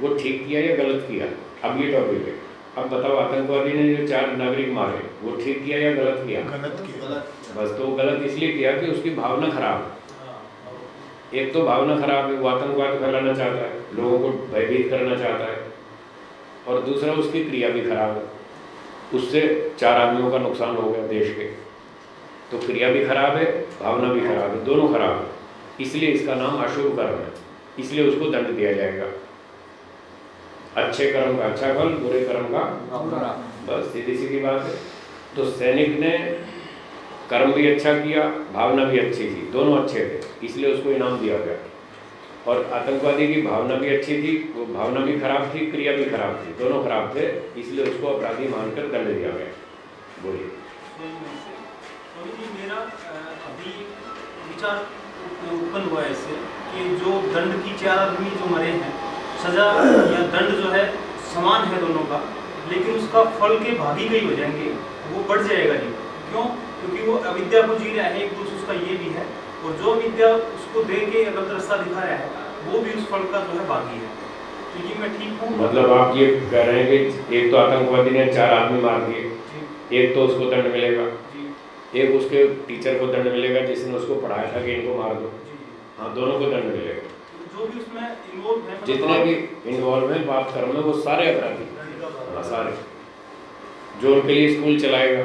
वो ठीक किया या गलत किया? अब ये टॉपिक है। अब बताओ आतंकवादी ने जो चार नागरिक मारे वो ठीक किया या गलत किया? गलत किया। बस तो गलत इसलिए किया कि उसकी भावना खराब है। एक तो भावना खराब है वो आतंकवाद फैलाना चाहता है लोगों को भयभीत करना चाहता है और दूसरा उसकी क्रिया भी खराब है। उससे चार आदमियों का नुकसान हो गया देश के। तो क्रिया भी खराब है भावना भी खराब है दोनों खराब है। इसलिए इसका नाम अशुभ कर्म है। इसलिए उसको दंड दिया जाएगा। अच्छे कर्म का अच्छा फल बुरे कर्म का बस सीधी सीधी बात है। तो सैनिक ने कर्म भी अच्छा किया, भावना भी अच्छी थी। दोनों अच्छे थे, इसलिए उसको इनाम दिया गया। और आतंकवादी की भावना भी अच्छी थी, वो भावना भी खराब थी, क्रिया भी खराब थी, दोनों खराब थे, इसलिए उसको अपराधी मानकर दंड दिया गया। बोलिए। उत्पन्न हुआ इससे कि जो दंड की चार आदमी जो मरे हैं, सजा या दंड जो है, समान है दोनों का, लेकिन उसका फल के भागी कई हो जाएँगे, वो बढ़ जाएगा जी क्यों? क्योंकि वो अविद्या को जी रहा है एक दोष उसका ये भी है। और जो विद्या उसको दे के गलत रास्ता दिखा रहा है वो भी उस फल का जो है भागी है। तो ये मैं ठीक हूँ। मतलब आप ये कह रहे हैं कि एक तो आतंकवादी ने चार आदमी मार दिए एक तो उसको दंड मिलेगा एक उसके टीचर को दंड मिलेगा जिसने उसको पढ़ाया था कि इनको मार दो। हाँ दोनों को दंड मिलेगा। जो भी उसमें इन्वॉल्व है जितने भी इन्वॉल्व हैं पाप कर्म में वो सारे अपराधी हाँ। सारे। जो उनके लिए स्कूल चलाएगा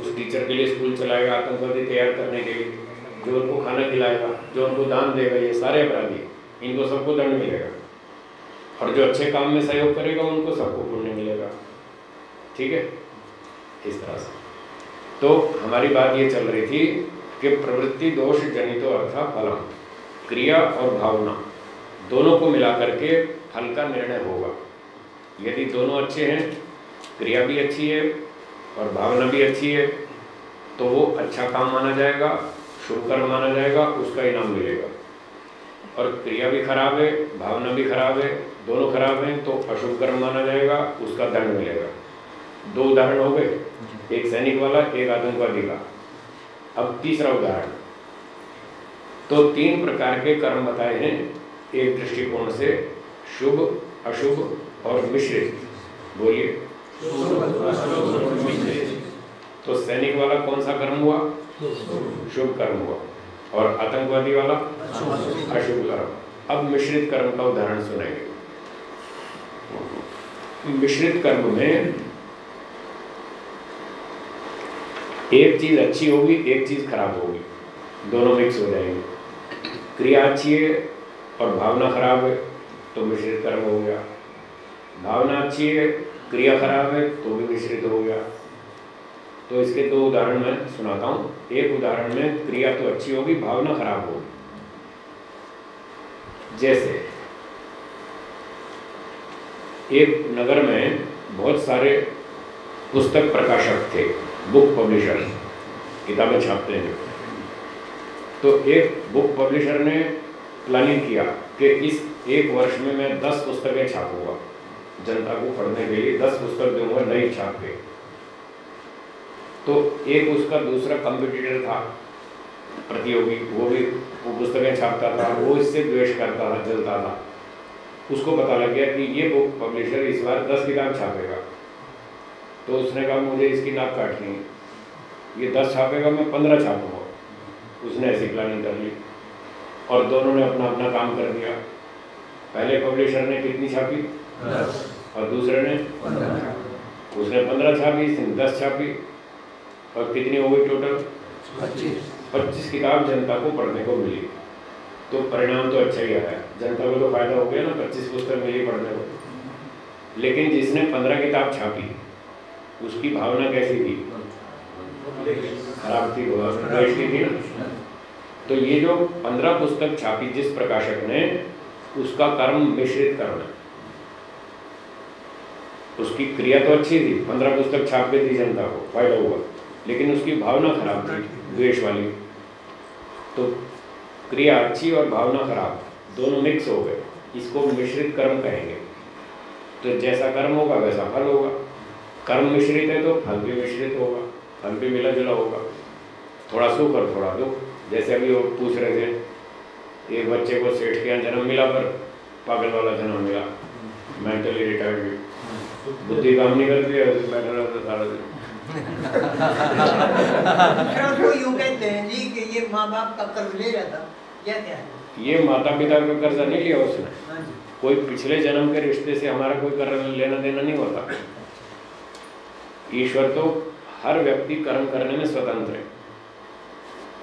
उस टीचर के लिए स्कूल चलाएगा, आतंकवादी तैयार करने के लिए। जो उनको खाना खिलाएगा, जो उनको दान देगा, ये सारे अपराधी, इनको सबको दंड मिलेगा। और जो अच्छे काम में सहयोग करेगा, उनको सबको पुण्य मिलेगा। ठीक है? इस तरह से। तो हमारी बात ये चल रही थी कि प्रवृत्ति, दोष, जनितो, अर्था, फलम, क्रिया और भावना, दोनों को मिला करके फल का निर्णय होगा। यदि दोनों अच्छे हैं, क्रिया भी अच्छी है और भावना भी अच्छी है तो वो अच्छा काम माना जाएगा शुभ कर्म माना जाएगा उसका इनाम मिलेगा। और क्रिया भी खराब है भावना भी खराब है दोनों खराब हैं तो अशुभ कर्म माना जाएगा उसका दंड मिलेगा। दो उदाहरण हो गए एक सैनिक वाला एक आतंकवादी का। अब तीसरा उदाहरण। तो तीन प्रकार के कर्म बताए हैं एक दृष्टिकोण से शुभ अशुभ और मिश्रित। बोलिए। तो सैनिक वाला कौन सा कर्म हुआ? शुभ कर्म हुआ। और आतंकवादी वाला? अशुभ कर्म। अब मिश्रित कर्म का उदाहरण सुनेंगे मिश्रित कर्म में एक चीज़ अच्छी होगी, एक चीज़ खराब होगी। दोनों मिक्स हो जाएँगे। क्रिया अच्छी है और भावना खराब है तो मिश्रित कर्म हो गया। भावना अच्छी है क्रिया खराब है तो भी मिश्रित हो गया। तो इसके दो उदाहरण मैं सुनाता हूँ। एक उदाहरण में क्रिया तो अच्छी होगी, भावना खराब होगी। जैसे, एक नगर में बहुत सारे पुस्तक प्रकाशक थे बुक पब्लिशर किताबें छापते हैं तो एक बुक पब्लिशर ने प्लानिंग किया कि इस एक वर्ष में मैं दस पुस्तकें छापूँगा। जनता को पढ़ने के लिए दस पुस्तक दूँगा नई छाप के तो एक उसका दूसरा कंपटीटर था, प्रतियोगी, वो भी वो पुस्तकें छापता था, वो इससे द्वेष करता था, जलता था। उसको पता लग गया कि ये बुक पब्लिशर इस बार दस किताब छापेगा। तो उसने कहा, मुझे इसकी नाप काटनी है। ये दस छापेगा, मैं पंद्रह छापूँगा। उसने ऐसी प्लानिंग कर ली और दोनों ने अपना अपना काम कर दिया। पहले पब्लिशर ने कितनी छापी? और दूसरे ने उसने पंद्रह छापी इसने दस छापी। और कितनी हो गई टोटल पच्चीस। किताब जनता को पढ़ने को मिली। तो परिणाम तो अच्छा ही आया। जनता को तो फ़ायदा हो गया ना पच्चीस पुस्तक मिली पढ़ने को। लेकिन जिसने पंद्रह किताब छापी उसकी भावना कैसी थी? खराब थी द्वेष की थी ना। तो ये जो पंद्रह पुस्तक छापी जिस प्रकाशक ने उसका कर्म मिश्रित कर्म है उसकी क्रिया तो अच्छी थी, पंद्रह पुस्तक छाप के दी जनता को फ़ायदा हुआ लेकिन उसकी भावना खराब थी, द्वेष वाली। तो क्रिया अच्छी और भावना खराब, दोनों मिक्स हो गए। इसको मिश्रित कर्म कहेंगे। तो जैसा कर्म होगा, वैसा फल होगा। कर्म मिश्रित है तो फल भी मिश्रित होगा, फल भी मिला जुला होगा। थोड़ा सुख और थोड़ा दुख, जैसे अभी वो पूछ रहे थे, एक बच्चे को सेठ के यहाँ जन्म मिला पर, पागल वाला जन्म मिला मेंटली रिटायर्ड बुद्धि काम नहीं करती है बैठा रहता सारा दिन। फिर उसको यूँ कहते हैं जी कि ये माँ बाप का कर्ज ले रहा था या क्या है? ये माता पिता का कर्जा नहीं लिया उसने। हाँ कोई पिछले जन्म के रिश्ते से हमारा कोई कर लेना देना नहीं होता। ईश्वर तो हर व्यक्ति कर्म करने में स्वतंत्र है।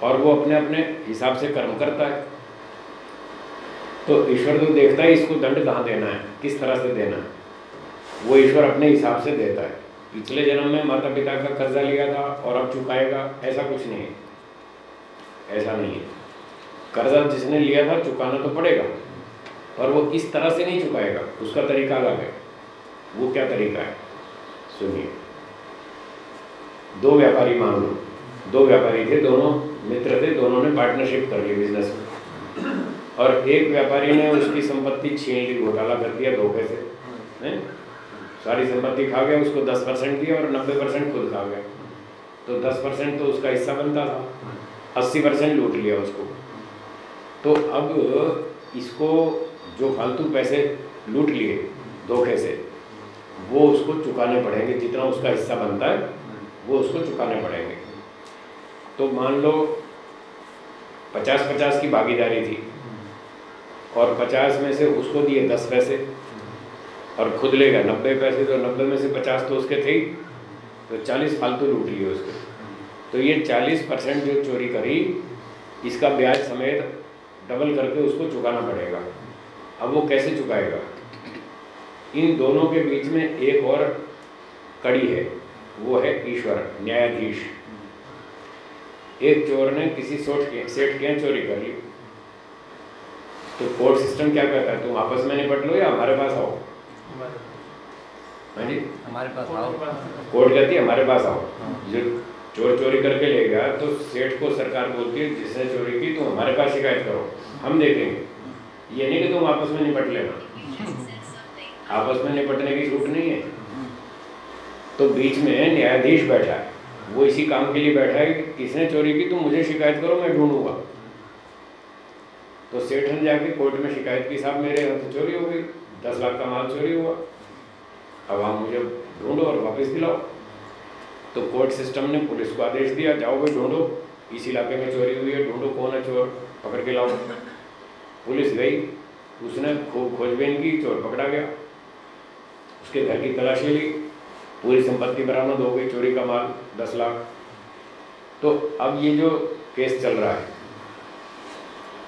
और वो अपने अपने हिसाब से कर्म करता है। तो ईश्वर तो देखता है इसको दंड कहाँ देना है किस तरह से देना है। वो ईश्वर अपने हिसाब से देता है। पिछले जन्म में माता पिता का कर्जा लिया था और अब चुकाएगा, ऐसा कुछ नहीं है। ऐसा नहीं है। कर्जा जिसने लिया था, चुकाना तो पड़ेगा, पर वो इस तरह से नहीं चुकाएगा। उसका तरीका अलग है। वो क्या तरीका है? सुनिए। दो व्यापारी मान लो। दो व्यापारी थे, दोनों मित्र थे, दोनों ने पार्टनरशिप कर ली बिज़नेस में। और एक व्यापारी ने उसकी संपत्ति छीन ली, घोटाला कर दिया, धोखे से। सारी संपत्ति खा गया उसको दस परसेंट दिया और नब्बे परसेंट खुद खा गए। तो दस परसेंट तो उसका हिस्सा बनता था। अस्सी परसेंट लूट लिया उसको। तो अब इसको जो फालतू पैसे लूट लिए धोखे से, वो उसको चुकाने पड़ेंगे। जितना उसका हिस्सा बनता है, वो उसको चुकाने पड़ेंगे। तो मान लो पचास पचास की भागीदारी थी और पचास में से उसको दिए दस पैसे। और खुद लेगा। नब्बे पैसे तो नब्बे में से पचास तो उसके थे तो चालीस फालतू लूट लिए उसके। तो ये चालीस परसेंट जो चोरी करी, इसका ब्याज समेत डबल करके उसको चुकाना पड़ेगा। अब वो कैसे चुकाएगा? इन दोनों के बीच में एक और कड़ी है, वो है ईश्वर, न्यायाधीश। एक चोर ने किसी सोट के, सेठ के चोरी कर ली। तो कोर्ट सिस्टम क्या कहता है? तुम आपस में निपट लो या हमारे पास आओ? हमारे पास आओ। कोर्ट कहती है हमारे पास आओ। जो चोर चोरी करके ले गया तो सेठ को सरकार बोलती है जिसने चोरी की तुम हमारे पास शिकायत करो। हम देखेंगे। ये नहीं कि तुम आपस में निपट लेना। आपस में निपटने की छूट नहीं है। तो बीच में न्यायाधीश बैठा है। वो इसी काम के लिए बैठा है कि किसने चोरी की तुम मुझे शिकायत करो मैं ढूंढूँगा। तो सेठ ने जाके कोर्ट में शिकायत की साहब मेरे यहाँ से चोरी हो गई। दस लाख का माल चोरी हुआ। अब आप मुझे ढूंढो और वापस दिलाओ। तो कोर्ट सिस्टम ने पुलिस को आदेश दिया, जाओ भाई ढूंढो। इस इलाके में चोरी हुई है, ढूंढो कौन है चोर, पकड़ के लाओ। पुलिस गई, उसने खूब खोजबीन की, चोर पकड़ा गया। उसके घर की तलाशी ली। पूरी संपत्ति बरामद हो गई, चोरी का माल, दस लाख। तो अब ये जो केस चल रहा है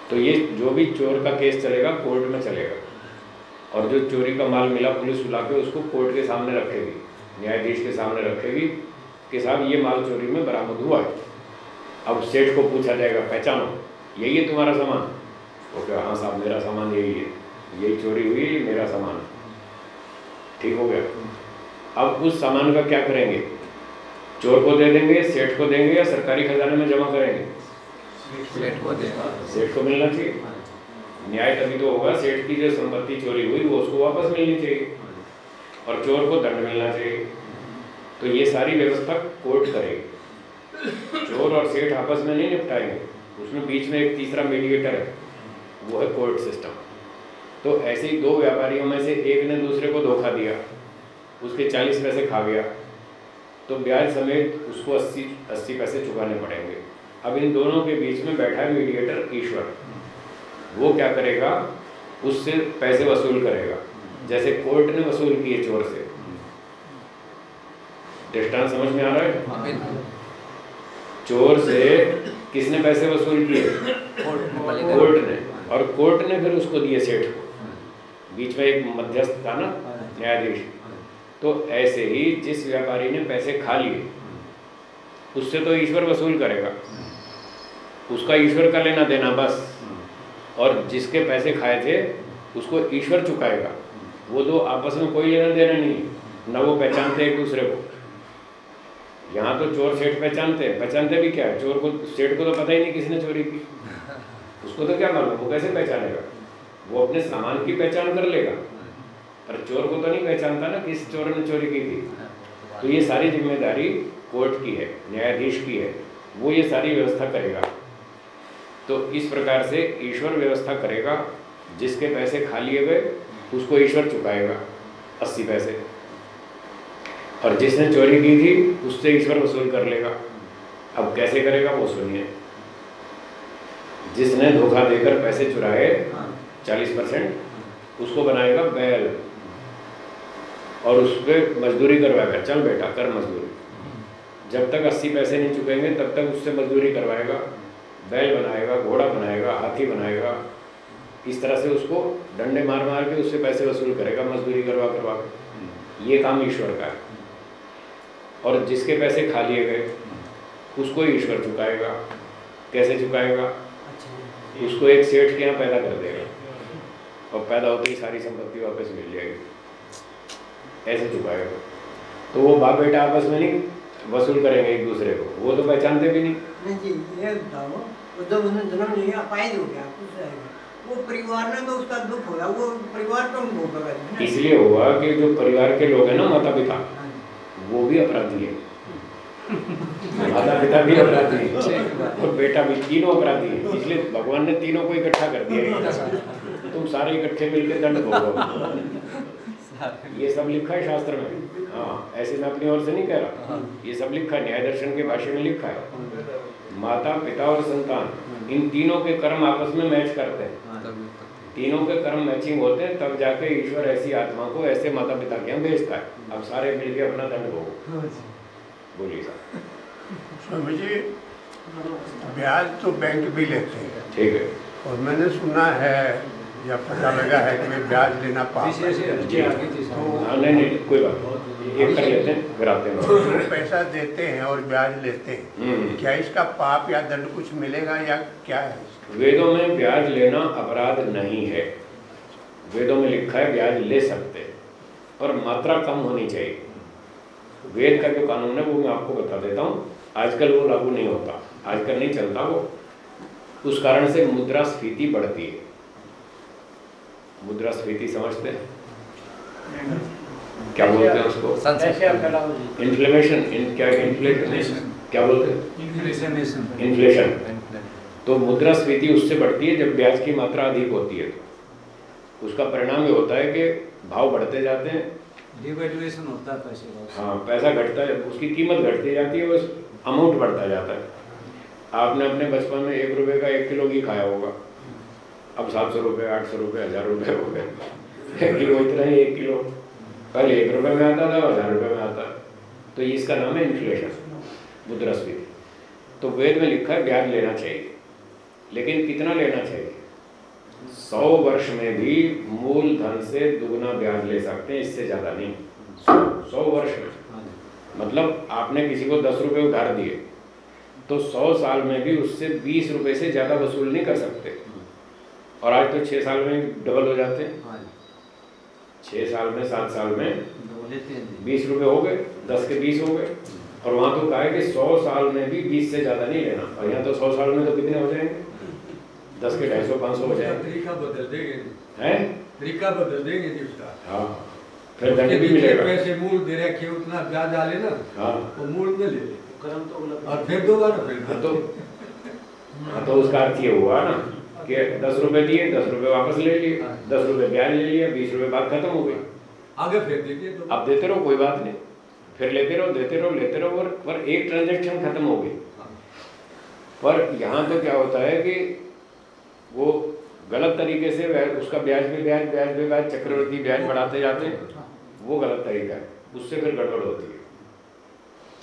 तो ये जो भी चोर का केस चलेगा, कोर्ट में चलेगा। और जो चोरी का माल मिला पुलिस बुला के उसको कोर्ट के सामने रखेगी न्यायाधीश के सामने रखेगी कि साहब ये माल चोरी में बरामद हुआ है। अब सेठ को पूछा जाएगा पहचानो यही है तुम्हारा सामान? वो कहा हाँ साहब मेरा सामान यही है। यही चोरी हुई है ये मेरा सामान। ठीक हो गया। अब उस सामान का क्या करेंगे? चोर को दे देंगे सेठ को देंगे या सरकारी खजाने में जमा करेंगे? सेठ को देगा। सेठ को मिलना चाहिए। न्याय तभी तो होगा, सेठ की जो संपत्ति चोरी हुई, वो उसको वापस मिलनी चाहिए। और चोर को दंड मिलना चाहिए। तो ये सारी व्यवस्था कोर्ट करेगी। चोर और सेठ आपस में नहीं निपटाएँगे। उसमें बीच में एक तीसरा मीडिएटर है। वो है कोर्ट सिस्टम तो ऐसे ही दो व्यापारियों में से एक ने दूसरे को धोखा दिया। उसके चालीस पैसे खा गया। तो ब्याज समेत उसको अस्सी अस्सी पैसे चुकाने पड़ेंगे। अब इन दोनों के बीच में बैठा है मीडिएटर ईश्वर। वो क्या करेगा? उससे पैसे वसूल करेगा। जैसे कोर्ट ने वसूल किए चोर से। दृष्टांत समझ में आ रहा है? हाँ, चोर से किसने पैसे वसूल किए? कोर्ट ने। और कोर्ट ने फिर उसको दिए सेठ को। बीच में एक मध्यस्थ था ना न्यायाधीश। तो ऐसे ही जिस व्यापारी ने पैसे खा लिए उससे तो ईश्वर वसूल करेगा। उसका ईश्वर का लेना देना बस। और जिसके पैसे खाए थे, उसको ईश्वर चुकाएगा। वो तो आपस में कोई लेना देना नहीं है। न वो पहचानते एक दूसरे को। यहाँ तो चोर सेठ पहचानते हैं। पहचानते भी क्या है? चोर को, सेठ को तो पता ही नहीं किसने चोरी की। उसको तो क्या मालूम? वो कैसे पहचानेगा? वो अपने सामान की पहचान कर लेगा। पर चोर को तो नहीं पहचानता ना किस चोर ने चोरी की थी। तो ये सारी ज़िम्मेदारी कोर्ट की है, न्यायाधीश की है। वो ये सारी व्यवस्था करेगा। तो इस प्रकार से ईश्वर व्यवस्था करेगा, जिसके पैसे खा लिए गए उसको ईश्वर चुकाएगा, अस्सी पैसे। और जिसने चोरी की थी, उससे ईश्वर वसूल कर लेगा। अब कैसे करेगा, वो सुनिए। जिसने धोखा देकर पैसे चुराए, चालीस परसेंट, उसको बनाएगा बैल। और उस पर मजदूरी करवाएगा। चल बेटा, कर मजदूरी। जब तक अस्सी पैसे नहीं चुकेंगे, तब तक उससे मजदूरी करवाएगा। बैल बनाएगा घोड़ा बनाएगा हाथी बनाएगा इस तरह से उसको डंडे मार मार के उससे पैसे वसूल करेगा मजदूरी करवा करवा के। ये काम ईश्वर का है। और जिसके पैसे खा लिए गए उसको ईश्वर चुकाएगा। कैसे चुकाएगा? उसको एक सेठ के यहाँ पैदा कर देगा। और पैदा होते ही सारी संपत्ति वापस मिल जाएगी। ऐसे चुकाएगा। तो वो बाप बेटा आपस में नहीं वसूल करेंगे एक दूसरे को। वो तो पहचानते भी नहीं। नहीं जी ये बताओ वो। जब उन्होंने जन्म लिया अपाहिज हो गया कुछ रहेगा वो परिवार ने तो उसका दुख होगा वो परिवार तो भोगेगा ना। इसलिए हुआ कि जो परिवार के लोग हैं ना माता पिता हाँ। वो भी अपराधी है। माता पिता भी अपराधी है। और बेटा भी तीनों अपराधी है। इसलिए भगवान ने तीनों को इकट्ठा कर दिया तुम सारे इकट्ठे मिलकर दंड भोगो। ये सब लिखा है शास्त्र में। हाँ ऐसे मैं अपनी ओर से नहीं कह रहा। ये सब लिखा है न्याय दर्शन के भाषा में लिखा है। माता पिता और संतान इन तीनों के कर्म आपस में मैच करते हैं। तीनों के कर्म मैचिंग होते हैं तब जाके ईश्वर ऐसी आत्मा को ऐसे माता पिता के यहाँ भेजता है। अब सारे मिलके अपना दंड भोगो। बोलिए साहब। स्वामी जी ब्याज तो बैंक भी लेते हैं। ठीक है। और मैंने सुना है या पता लगा है कि ब्याज लेना पाप है। हाँ। नहीं नहीं कोई बात एक कर लेते हैं फिर आते हैं पैसा देते हैं और ब्याज लेते हैं। हम्म। क्या इसका पाप या दंड कुछ मिलेगा या क्या है वेदों में ब्याज लेना अपराध नहीं है। वेदों में लिखा है ब्याज ले सकते हैं पर मात्रा कम होनी चाहिए। वेद का जो कानून है वो मैं आपको बता देता हूँ। आजकल वो लागू नहीं होता। आजकल नहीं चलता वो। उस कारण से मुद्रास्फीति बढ़ती है। मुद्रास्फीति समझते हैं? क्या बोलते हैं उसको? इन्फ्लेमेशन इन क्या इन्फ्लेशन क्या बोलते हैं? इन्फ्लेशन तो मुद्रास्फीति उससे बढ़ती है जब ब्याज की मात्रा अधिक होती है। तो उसका परिणाम ये होता है कि भाव बढ़ते जाते हैं। डिवेल्युएशन होता है पैसे का हाँ पैसा घटता है उसकी कीमत घटती जाती है बस अमाउंट बढ़ता जाता है। आपने अपने बचपन में एक रुपए का एक किलो घी खाया होगा। अब सात सौ रुपये, आठ सौ रुपये, हज़ार रुपये हो गए। एक किलो इतना ही, एक किलो। पहले एक रुपये में आता था हज़ार रुपये में आता। तो इसका नाम है इन्फ्लेशन मुद्रास्फीति। तो वेद में लिखा है, ब्याज लेना चाहिए। लेकिन कितना लेना चाहिए? सौ वर्ष में भी मूल धन से दुगना ब्याज ले सकते हैं, इससे ज़्यादा नहीं। सौ सौ वर्ष में। मतलब आपने किसी को दस रुपये उधार दिए तो सौ साल में भी उससे बीस रुपये से ज़्यादा वसूल नहीं कर सकते। और आज तो छः साल में डबल हो जाते हैं। हाँ छः साल में सात साल में दो लेते हैं। बीस रुपये हो गए दस के बीस हो गए। और वहाँ तो कहा है कि सौ साल में भी बीस से ज़्यादा नहीं लेना। और यहाँ तो सौ साल में तो कितने हो जाएँगे? दस के ढाई सौ पाँच सौ हो जाएँगे। तरीका बदल देंगे। हैं? तरीका बदल देंगे जी उसका। हाँ। फिर दंड भी मिलेगा। पैसे मूल दे रखे उतना ब्याज डाले ना हाँ। वो मूल में ले ले। कर्म तो और फिर दोबारा फिर हाँ तो हाँ तो उसका अर्थ ये हुआ ना कि दस रुपए दिए दस रुपए वापस ले लिए दस रुपए ब्याज ले लिया बीस रुपए बाद खत्म हो गई। आगे फिर दीजिए तो। अब देते रहो कोई बात नहीं। फिर लेते रहो देते रहो लेते रहो और पर एक ट्रांजेक्शन खत्म हो गई। पर यहाँ तो क्या होता है कि वो गलत तरीके से उसका ब्याज भी ब्याज ब्याज भी ब्याज चक्रवर्ती ब्याज बढ़ाते जाते हैं। वो गलत तरीका है। उससे फिर गड़बड़ होती है।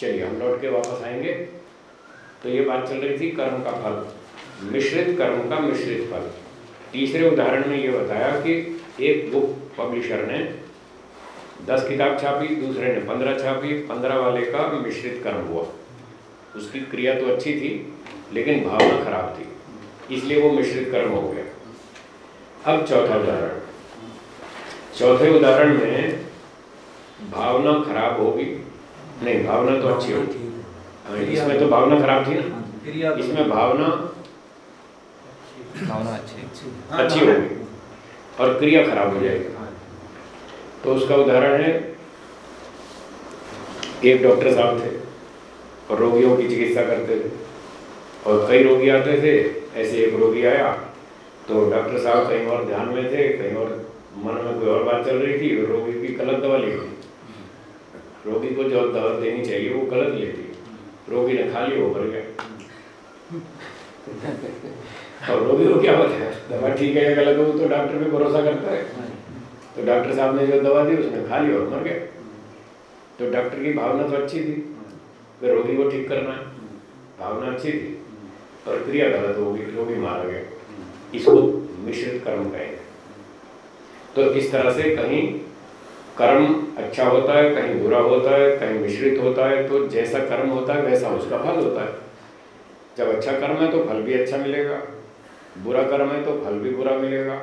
चलिए हम लौट के वापस आएँगे। तो ये बात चल रही थी कर्म का फल। मिश्रित कर्म का मिश्रित फल। तीसरे उदाहरण में ये बताया कि एक बुक पब्लिशर ने दस किताब छापी दूसरे ने पंद्रह छापी पंद्रह वाले का मिश्रित कर्म हुआ। उसकी क्रिया तो अच्छी थी लेकिन भावना खराब थी इसलिए वो मिश्रित कर्म हो गया। अब चौथा उदाहरण। चौथे उदाहरण में भावना खराब होगी। नहीं भावना तो अच्छी होगी। हाँ, इसमें तो भावना खराब थी ना। क्रिया इसमें भावना भावना अच्छी अच्छी होगी। और क्रिया खराब हो जाएगी। तो उसका उदाहरण है, एक डॉक्टर साहब थे और रोगियों की चिकित्सा करते थे। और कई रोगी आते थे, ऐसे एक रोगी आया तो डॉक्टर साहब कहीं और ध्यान में थे, कहीं और मन में कोई और बात चल रही थी रोगी की गलत दवा लिख दी रोगी को जो दवा देनी चाहिए, वो गलत लिख दी रोगी ने खा ली, वो मर गया। और रोगी को क्या पता है। दवा ठीक है या गलत है तो डॉक्टर पे भरोसा करता है। तो डॉक्टर साहब ने जो दवा दी, उसने खा ली और मर गया तो डॉक्टर की भावना तो अच्छी थी कि रोगी को ठीक करना है। भावना अच्छी थी और क्रिया गलत हो गई, रोगी मारा गया। इसको मिश्रित कर्म कहेंगे तो इस तरह से कहीं कर्म अच्छा होता है, कहीं बुरा होता है, कहीं मिश्रित होता है तो जैसा कर्म होता है, वैसा उसका फल होता है। जब अच्छा कर्म है तो फल भी अच्छा मिलेगा। बुरा कर्म है तो फल भी बुरा मिलेगा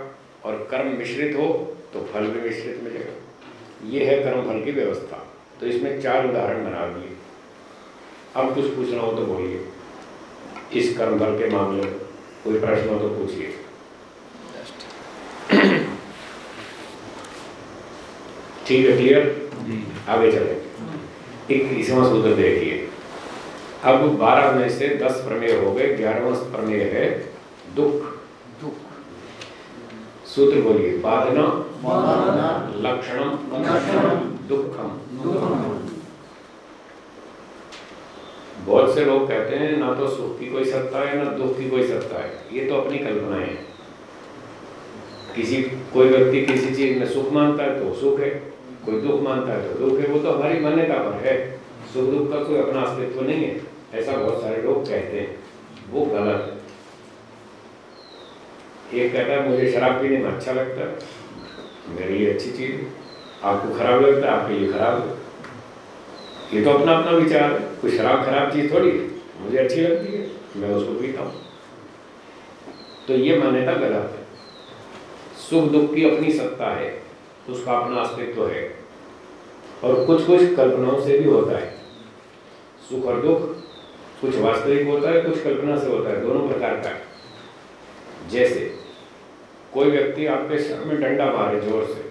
और कर्म मिश्रित हो तो फल भी मिश्रित मिलेगा। ये है कर्म फल की व्यवस्था। तो इसमें चार उदाहरण बना दिए। अब कुछ पूछना हो तो बोलिए। इस कर्म फल के मामले में कोई प्रश्न हो तो पूछिए। ठीक है क्लियर आगे चले। इक्कीसवां सूत्र देखिए। अब बारह में से दस प्रमेय हो गए ग्यारहवा प्रमेय है दुख। दुख। सूत्र बोलिए बाधना लक्षणम, दुखम। बहुत से लोग कहते हैं ना तो सुख की कोई सत्ता है ना दुख की कोई सत्ता है। ये तो अपनी कल्पनाएँ हैं। किसी कोई व्यक्ति किसी चीज़ में सुख मानता है तो सुख है कोई दुख मानता है तो दुख है। वो तो हमारी मान्यता पर है। सुख दुख का कोई अपना अस्तित्व नहीं है। ऐसा बहुत सारे लोग कहते हैं। वो गलत है एक कहता है, मुझे शराब पीने में अच्छा लगता है। मेरे लिए अच्छी चीज़ है। आपको खराब लगता है, आपके लिए खराब है। ये तो अपना अपना विचार है। कोई शराब खराब चीज़ थोड़ी है। मुझे अच्छी लगती है। मैं उसको पीता हूँ। तो ये मान्यता गलत है। सुख दुख की अपनी सत्ता है। उसका अपना अस्तित्व है। और कुछ कुछ कल्पनाओं से भी होता है। सुख और दुख कुछ वास्तविक होता है, कुछ कल्पना से होता है। दोनों प्रकार का जैसे कोई व्यक्ति आपके सर में डंडा मारे ज़ोर से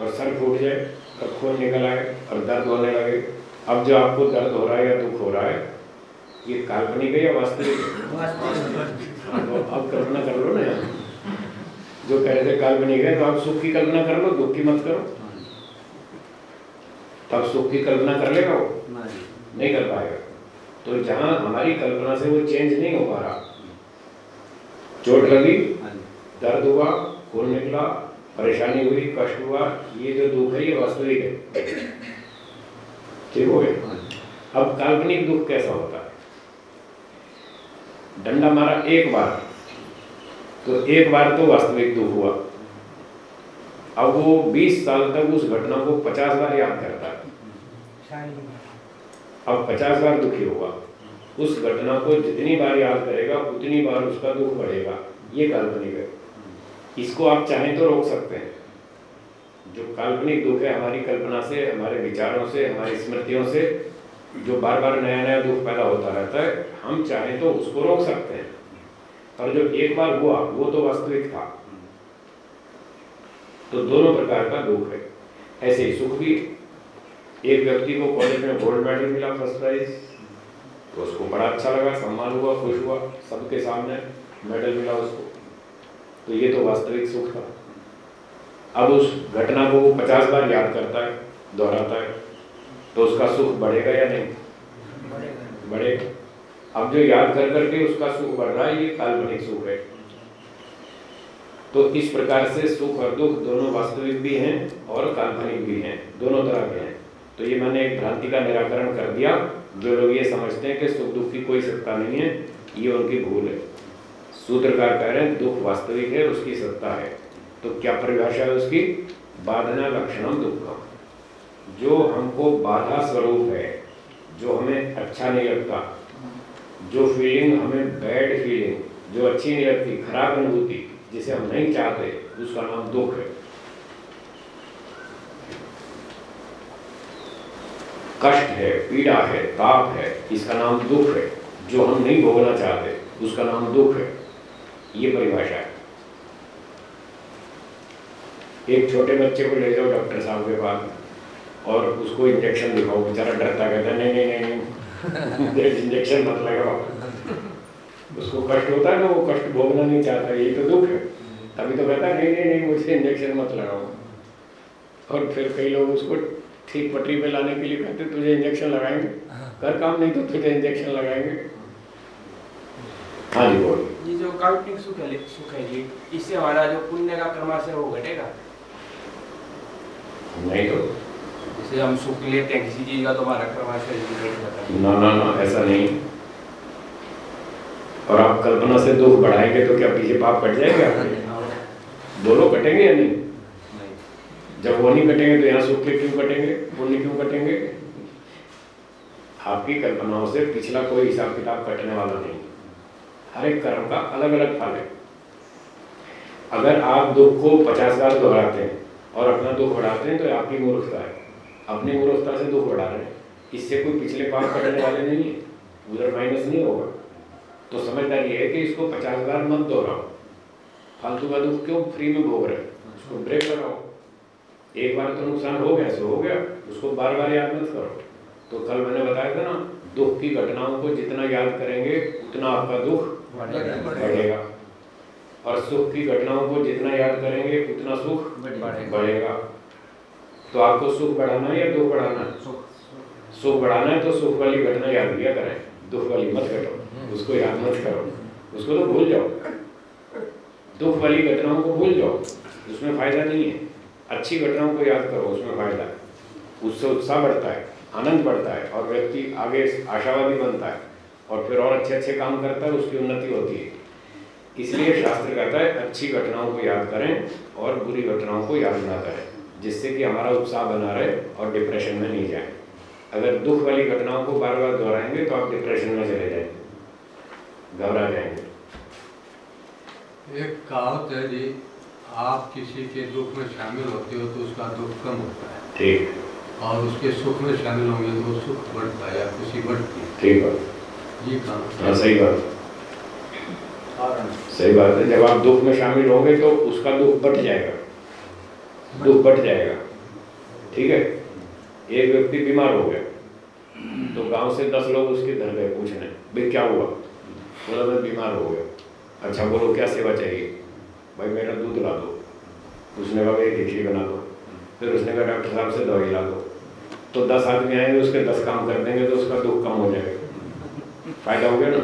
और सर फूट जाए और खून निकल आए और दर्द होने लगे। अब जो आपको दर्द हो रहा है या दुख हो रहा है ये काल्पनिक है या वास्तविक है? हाँ, तो अब कल्पना कर लो ना यार। जो कह रहे थे काल्पनिक है तो आप सुख की कल्पना कर लो दुख की मत करो। तब सुख की कल्पना कर लेगा वो। नहीं कर पाएगा। तो जहाँ हमारी कल्पना से वो चेंज नहीं हो पा रहा। चोट लगी दर्द हुआ खून निकला परेशानी हुई कष्ट हुआ ये जो दुख है ये वास्तविक है। ठीक हो गया? अब काल्पनिक दुख कैसा होता है? डंडा मारा एक बार तो एक बार तो वास्तविक दुख हुआ। अब वो 20 साल तक उस घटना को 50 बार याद करता है। अब 50 बार दुखी होगा। उस घटना को जितनी बार याद करेगा उतनी बार उसका दुख बढ़ेगा। ये काल्पनिक है। इसको आप चाहें तो रोक सकते हैं। जो काल्पनिक दुख है हमारी कल्पना से, हमारे विचारों से, हमारी स्मृतियों से, जो बार बार नया नया दुख पैदा होता रहता है, हम चाहें तो उसको रोक सकते हैं। और जो एक बार हुआ, वो तो वास्तविक था। तो दोनों प्रकार का दुख है। ऐसे ही सुख भी एक व्यक्ति को कॉलेज में गोल्ड मेडल मिला फ़र्स्ट प्राइज तो उसको बड़ा अच्छा लगा, सम्मान हुआ, खुश हुआ, सबके सामने मेडल मिला उसको। तो ये तो वास्तविक सुख था। अब उस घटना को वो पचास बार याद करता है, दोहराता है तो उसका सुख बढ़ेगा या नहीं? बढ़ेगा। अब जो याद कर करके उसका सुख बढ़ रहा है, ये काल्पनिक सुख है। तो इस प्रकार से सुख और दुख दोनों वास्तविक भी हैं और काल्पनिक भी हैं, दोनों तरह के हैं। तो ये मैंने एक भ्रांति का निराकरण कर दिया। जो लोग ये समझते हैं कि सुख दुख की कोई सत्ता नहीं है, ये उनकी भूल है। सूत्रकार कह रहे हैं, दुख वास्तविक है, उसकी सत्ता है। तो क्या परिभाषा है उसकी? बाधना लक्षणम दुखम। जो हमको बाधा स्वरूप है, जो हमें अच्छा नहीं लगता, जो फीलिंग हमें बैड फीलिंग जो अच्छी नहीं लगती, खराब अनुभूति, जिसे हम नहीं चाहते, उसका नाम दुख है। कष्ट है, पीड़ा है, ताप है, इसका नाम दुख है। जो हम नहीं भोगना चाहते, उसका नाम दुख है। ये परिभाषा है। एक छोटे बच्चे को ले जाओ डॉक्टर साहब के पास और उसको इंजेक्शन दिखाओ। बेचारा डरता कहता नहीं नहीं नहीं नहीं इंजेक्शन मत लगाओ। उसको कष्ट होता है ना वो कष्ट भोगना नहीं चाहता यही तो दुख है। तभी तो कहता नहीं नहीं नहीं मुझे इंजेक्शन मत लगाओ। और फिर कई लोग उसको ठीक पटरी पे लाने के लिए कहते तुझे इंजेक्शन लगाएँगे। कर काम नहीं तो तुझे इंजेक्शन लगाएँगे। हाँ जी, बोल। ये जो काल्पनिक सुख है सुख है जी। इससे हमारा जो पुण्य का क्रमाशय वो घटेगा। नहीं तो। जैसे हम सुख लेते हैं किसी चीज़ का तो हमारा क्रमाशय जी घट जाता। है ना ना ना ऐसा नहीं। और आप कल्पना से दुख बढ़ाएँगे तो क्या पीछे पाप कट जाएगा? आपके दोनों कटेंगे या नहीं? जब वो नहीं कटेंगे तो यहाँ सुख के क्यों कटेंगे? पुण्य क्यों कटेंगे? आपकी कल्पनाओं से पिछला कोई हिसाब किताब कटने वाला नहीं। हर एक कर्म का अलग अलग फल है। अगर आप दुख को पचास बार दोहराते हैं और अपना दुख बढ़ाते हैं तो आपकी मूर्खता है। अपनी मूर्खता से दुख बढ़ा रहे हैं। इससे कोई पिछले पाप कटने वाले नहीं है। उधर माइनस नहीं होगा। तो समझदार है कि इसको पचास बार मत दोहराओ। फालतू का दुख क्यों फ्री में भोग रहे उसको ब्रेक लगाओ एक बार तो नुकसान हो गया, सो हो गया। उसको बार बार याद मत करो। तो कल मैंने बताया था ना, दुख की घटनाओं को जितना याद करेंगे, उतना आपका दुख बढ़ेगा। और सुख की घटनाओं को जितना याद करेंगे उतना सुख बढ़ेगा। तो आपको सुख बढ़ाना है या दुख बढ़ाना है? सुख। बढ़ाना है तो सुख वाली घटना याद किया करें। दुख वाली मत करो। उसको याद मत करो। उसको तो भूल जाओ। दुख वाली घटनाओं को भूल जाओ। उसमें फ़ायदा नहीं है। अच्छी घटनाओं को याद करो उसमें फ़ायदा है। उससे उत्साह बढ़ता है आनंद बढ़ता है और व्यक्ति आगे आशावादी बनता है। और फिर और अच्छे अच्छे काम करता है उसकी उन्नति होती है। इसलिए शास्त्र कहता है अच्छी घटनाओं को याद करें और बुरी घटनाओं को याद ना करें जिससे कि हमारा उत्साह बना रहे और डिप्रेशन में नहीं जाए। अगर दुख वाली घटनाओं को बार बार दोहराएँगे तो आप डिप्रेशन में चले जाएँगे। घबरा जाएँगे। एक कहावत है जी आप किसी के दुख में शामिल होते हो तो उसका दुख कम होता है। ठीक। और उसके सुख में शामिल होंगे तो सुख बढ़ता है या खुशी बढ़ती है। ठीक कहा हाँ सही बात सही बात है, जब आप दुख में शामिल होंगे तो उसका दुख बट जाएगा। दुख बट जाएगा। ठीक है? एक व्यक्ति बीमार हो गया तो गाँव से दस लोग उसके घर गए, पूछने, भाई, क्या हुआ? बोला, मैं बीमार हो गया। अच्छा बोलो, क्या सेवा चाहिए? भाई, मेरा दूध ला दो। उसने कहा, भाई खिचड़ी बना दो। फिर उसने कहा, डॉक्टर साहब से दवाई ला दो। तो दस आदमी आएँगे उसके दस काम कर देंगे तो उसका दुख कम हो जाएगा। फ़ायदा हो गया ना?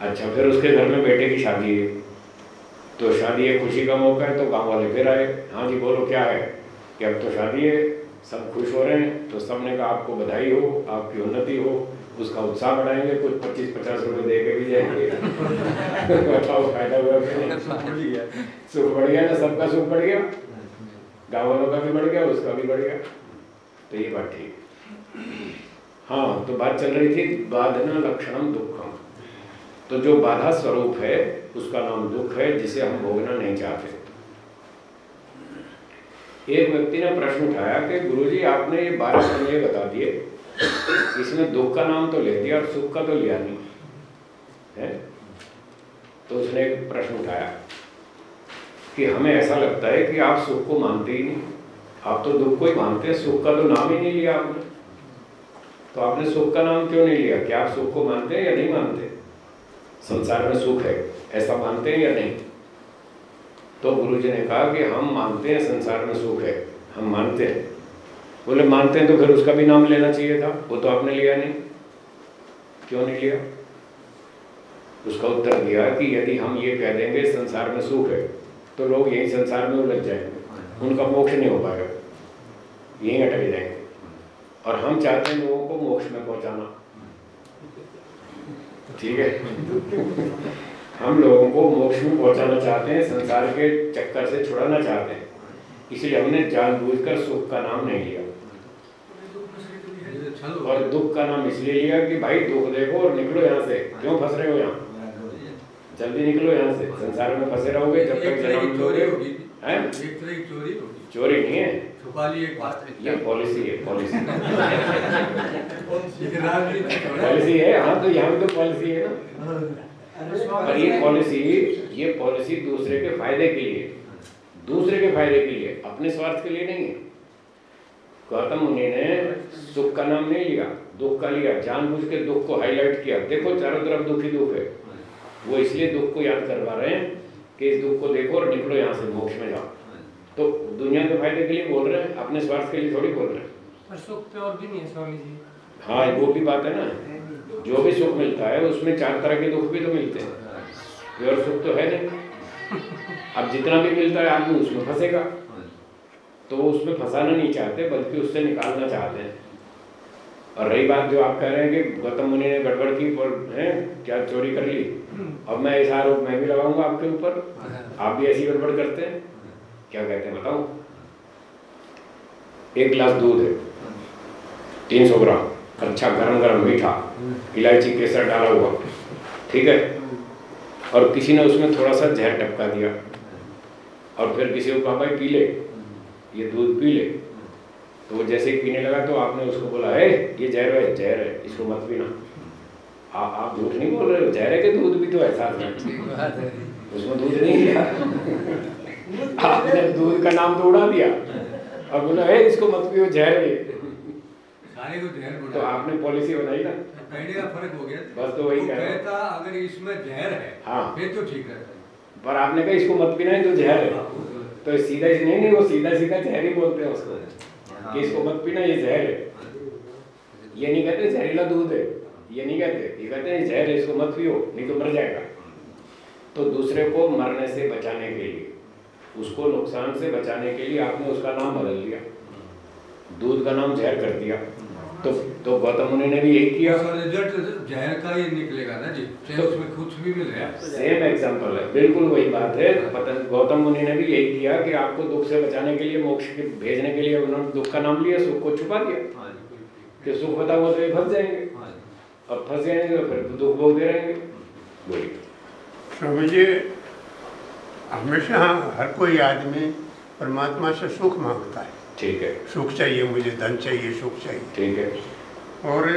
अच्छा फिर उसके घर में बेटे की शादी है। तो शादी है खुशी का मौका है तो गाँव वाले फिर आए। हाँ जी बोलो क्या है? कि अब तो शादी है सब खुश हो रहे हैं तो सबने कहा आपको बधाई हो आपकी उन्नति हो उसका उत्साह बढ़ाएँगे कुछ पच्चीस पचास रुपए दे के भी जाएँगे। बताओ फ़ायदा हुआ सुख बढ़ गया। ना सबका सुख बढ़ गया? गाँव वालों का भी बढ़ गया उसका भी बढ़ गया। तो ये बात ठीक हाँ तो बात चल रही थी बाधना लक्षणम दुखम। तो जो बाधा स्वरूप है, उसका नाम दुख है, जिसे हम भोगना नहीं चाहते। एक व्यक्ति ने प्रश्न उठाया कि गुरुजी, आपने ये बारह संजय बता दिए, इसमें दुख का नाम तो ले दिया और सुख का तो लिया नहीं। है? तो उसने एक प्रश्न उठाया कि हमें ऐसा लगता है कि आप सुख को मानते ही नहीं। आप तो दुख को ही मानते हैं, सुख का तो नाम ही नहीं लिया आपने। तो आपने सुख का नाम क्यों नहीं लिया? क्या आप सुख को मानते हैं या नहीं मानते? संसार में सुख है। ऐसा मानते हैं या नहीं? तो गुरु जी ने कहा कि हम मानते हैं संसार में सुख है। हम मानते हैं। बोले, मानते हैं तो फिर उसका भी नाम लेना चाहिए था। वो तो आपने लिया नहीं। क्यों नहीं लिया? उसका उत्तर दिया कि यदि हम ये कह देंगे संसार में सुख है तो लोग यही संसार में उलझ जाएँगे। उनका मोक्ष नहीं हो पाएगा। यहीं अटक जाएँगे। और हम चाहते हैं लोगों को मोक्ष में पहुंचाना। ठीक है? हम लोगों को मोक्ष में पहुंचाना चाहते हैं संसार के चक्कर से छुड़ाना चाहते हैं। इसलिए हमने जानबूझकर सुख का नाम नहीं लिया। और दुख का नाम इसलिए लिया कि भाई दुख देखो और निकलो यहाँ से। क्यों फंस रहे हो यहाँ? जल्दी निकलो यहाँ से। संसार में फंसे रहोगे जब तक जन्म लोगे होगी। चोरी नहीं है। छुपा एक बात ये पॉलिसी है पॉलिसी ये राजनीति थोड़ा है। पॉलिसी है हाँ तो यहाँ तो पॉलिसी है ना। पर ये पॉलिसी ये पॉलिसी दूसरे के फ़ायदे के लिए दूसरे के फ़ायदे के लिए अपने स्वार्थ के लिए नहीं है। गौतम मुनि ने सुख का नाम नहीं लिया दुख का लिया जानबूझ के दुख को हाईलाइट किया। देखो चारों तरफ़ दुख ही दुख है। वो इसलिए दुख को याद करवा रहे हैं कि इस दुख को देखो और निकलो यहाँ से मोक्ष में जाओ। तो दुनिया के फ़ायदे के लिए बोल रहे हैं अपने स्वार्थ के लिए थोड़ी बोल रहे हैं। पर सुख पे और भी नहीं है स्वामी जी। हाँ वो भी बात है ना। जो भी सुख मिलता है उसमें चार तरह के दुख भी तो मिलते हैं। प्योर सुख तो है नहीं। अब जितना भी मिलता है आदमी उसमें फंसेगा। तो वो उसमें फंसाना नहीं चाहते बल्कि उससे निकालना चाहते हैं। और रही बात जो आप कह रहे हैं कि गौतम मुनि ने गड़बड़ की और हैं क्या चोरी कर ली? अब मैं ऐसा आरोप मैं भी लगाऊँगा आपके ऊपर। आप भी ऐसी गड़बड़ करते हैं। क्या कहते हैं बताओ? एक गिलास दूध है। तीन सौ ग्राम। अच्छा गरम गरम मीठा। इलायची केसर डाला हुआ। ठीक है? और किसी ने उसमें थोड़ा सा जहर टपका दिया। और फिर किसी को कहा भाई पी ले। ये दूध पी ले। तो वो जैसे ही पीने लगा तो आपने उसको बोला है ये जहर है जहर है। इसको मत पीना। आ, आप झूठ नहीं बोल रहे हो? जहर है कि दूध भी तो है में? उसमें दूध नहीं आपने दूध का नाम तो उड़ा दिया। और बोला है इसको मत पियो जहर है ये। सारे को जहर तो आपने पॉलिसी बनाई ना। कहने का फ़र्क हो गया। बस तो वही वो कह रहा हूँ। कहता अगर इसमें जहर है हाँ। फिर तो ठीक रहता पर आपने कहा इसको मत पीना है तो जहर है। तो सीधा नहीं नहीं वो सीधा सीधा जहर ही बोलते हैं उसको। कि इसको मत पीना ये जहर है। ये नहीं कहते जहरीला दूध है। ये नहीं कहते। ये कहते हैं जहर है इसको मत पियो नहीं तो मर जाएगा। तो दूसरे को मरने से बचाने के लिए उसको नुकसान से बचाने के लिए आपने उसका नाम बदल दिया। दूध का नाम जहर कर दिया। तो तो गौतम मुनि ने भी यही किया। रिज़ल्ट जहर का ही निकलेगा ना जी। तो- उसमें कुछ भी मिल रहा है सेम एग्ज़ाम्पल है। बिल्कुल वही बात है। पतन गौतम मुनि ने भी यही किया कि आपको दुख से बचाने के लिए मोक्ष के भेजने के लिए उन्होंने दुख का नाम लिया सुख को छुपा दिया। कि सुख बता हुआ तो ये फंस जाएँगे। अब फंस जाएँगे तो फिर दुख भोगते रहेंगे। बोलिए। स्वामी जी हमेशा हर कोई आदमी परमात्मा से सुख माँगता है। ठीक है। सुख चाहिए मुझे धन चाहिए सुख चाहिए। ठीक है। और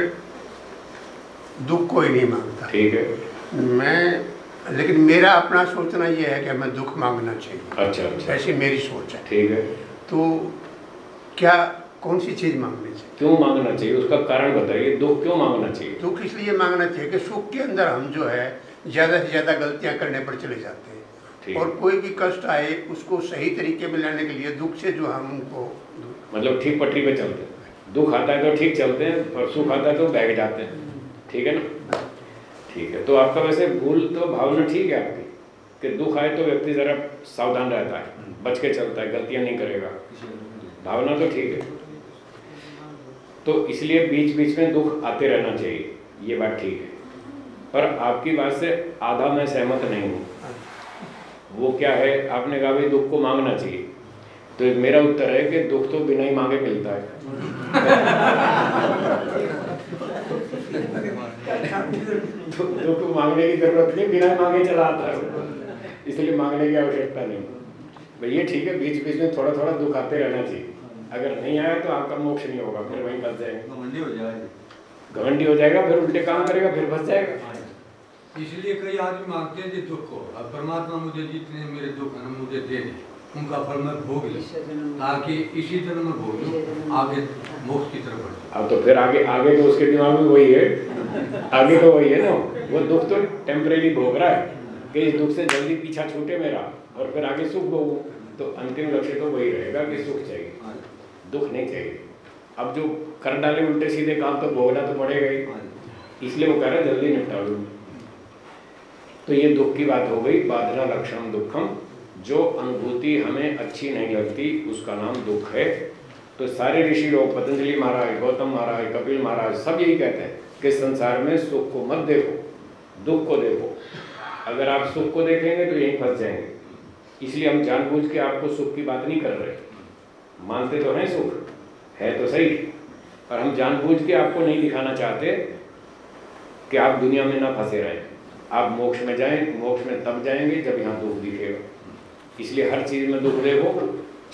दुख कोई नहीं माँगता। ठीक है। मैं लेकिन मेरा अपना सोचना ये है कि मैं दुख मांगना चाहिए। अच्छा अच्छा। ऐसी मेरी सोच है। ठीक है। तो क्या कौन सी चीज़ मांगनी चाहिए? क्यों मांगना चाहिए? उसका कारण बताइए। दुख क्यों मांगना चाहिए? दुख इसलिए मांगना चाहिए कि सुख के अंदर हम जो है ज़्यादा से ज़्यादा गलतियाँ करने पर चले जाते हैं। और कोई भी कष्ट आए उसको सही तरीके में लाने के लिए दुख से जो हम उनको मतलब ठीक पटरी पे चलते हैं। दुख आता है तो ठीक चलते हैं और सुख आता है तो बैग जाते हैं। ठीक है ना? ठीक है। तो आपका वैसे भूल तो भावना ठीक है आपकी कि दुख आए तो व्यक्ति ज़रा सावधान रहता है बच के चलता है गलतियाँ नहीं करेगा। भावना तो ठीक है। तो इसलिए बीच बीच में दुख आते रहना चाहिए ये बात ठीक है। पर आपकी बात से आधा मैं सहमत नहीं हूँ। वो क्या है? आपने कहा भाई दुख को मांगना चाहिए। तो मेरा उत्तर है कि दुख तो बिना ही मांगे मिलता है। तो दुख को मांगने की ज़रूरत नहीं बिना मांगे चला आता है। इसलिए मांगने की आवश्यकता नहीं। भाई ये ठीक है बीच बीच में थोड़ा थोड़ा दुख आते रहना चाहिए। अगर नहीं आया तो आपका मोक्ष नहीं होगा फिर वहीं फंस जाएँगे। घमंडी हो जाएगा। घमंडी हो जाएगा फिर उल्टे काम करेगा फिर फंस जाएगा। इसलिए कई आदमी मांगते हैं जी दुख को अब परमात्मा मुझे जितने मेरे दुख है मुझे दे दे। उनका फल मैं भोग लूँ। ताकि इसी तरह मैं भोग लूँ आगे मोक्ष की तरफ़ बढ़। अब तो फिर आगे आगे तो उसके दिमाग में वही है। आगे तो वही है ना। वो दुख तो टेम्परेरी भोग रहा है। कि इस दुख से जल्दी पीछा छूटे मेरा और फिर आगे सुख भोगू तो अंतिम लक्ष्य तो वही रहेगा कि सुख चाहिए। दुख नहीं चाहिए। अब जो कर डाले उल्टे सीधे काम तो भोगना तो पड़ेगा ही। इसलिए वो कह रहा है जल्दी निपटा लूँ। तो ये दुख की बात हो गई। बाधना लक्षण दुखम। जो अनुभूति हमें अच्छी नहीं लगती, उसका नाम दुख है। तो सारे ऋषि लोग, पतंजलि महाराज, गौतम महाराज, कपिल महाराज, सब यही कहते हैं कि संसार में सुख को मत देखो, दुख को देखो। अगर आप सुख को देखेंगे तो यहीं फंस जाएँगे। इसलिए हम जानबूझ के आपको सुख की बात नहीं कर रहे। मानते तो हैं सुख, है तो सही, पर हम जानबूझ के आपको नहीं दिखाना चाहते कि आप दुनिया में ना फंसे रहें। आप मोक्ष में जाएँ मोक्ष में तब जाएँगे जब यहाँ दुख दिखेगा। इसलिए हर चीज़ में दुख देखो।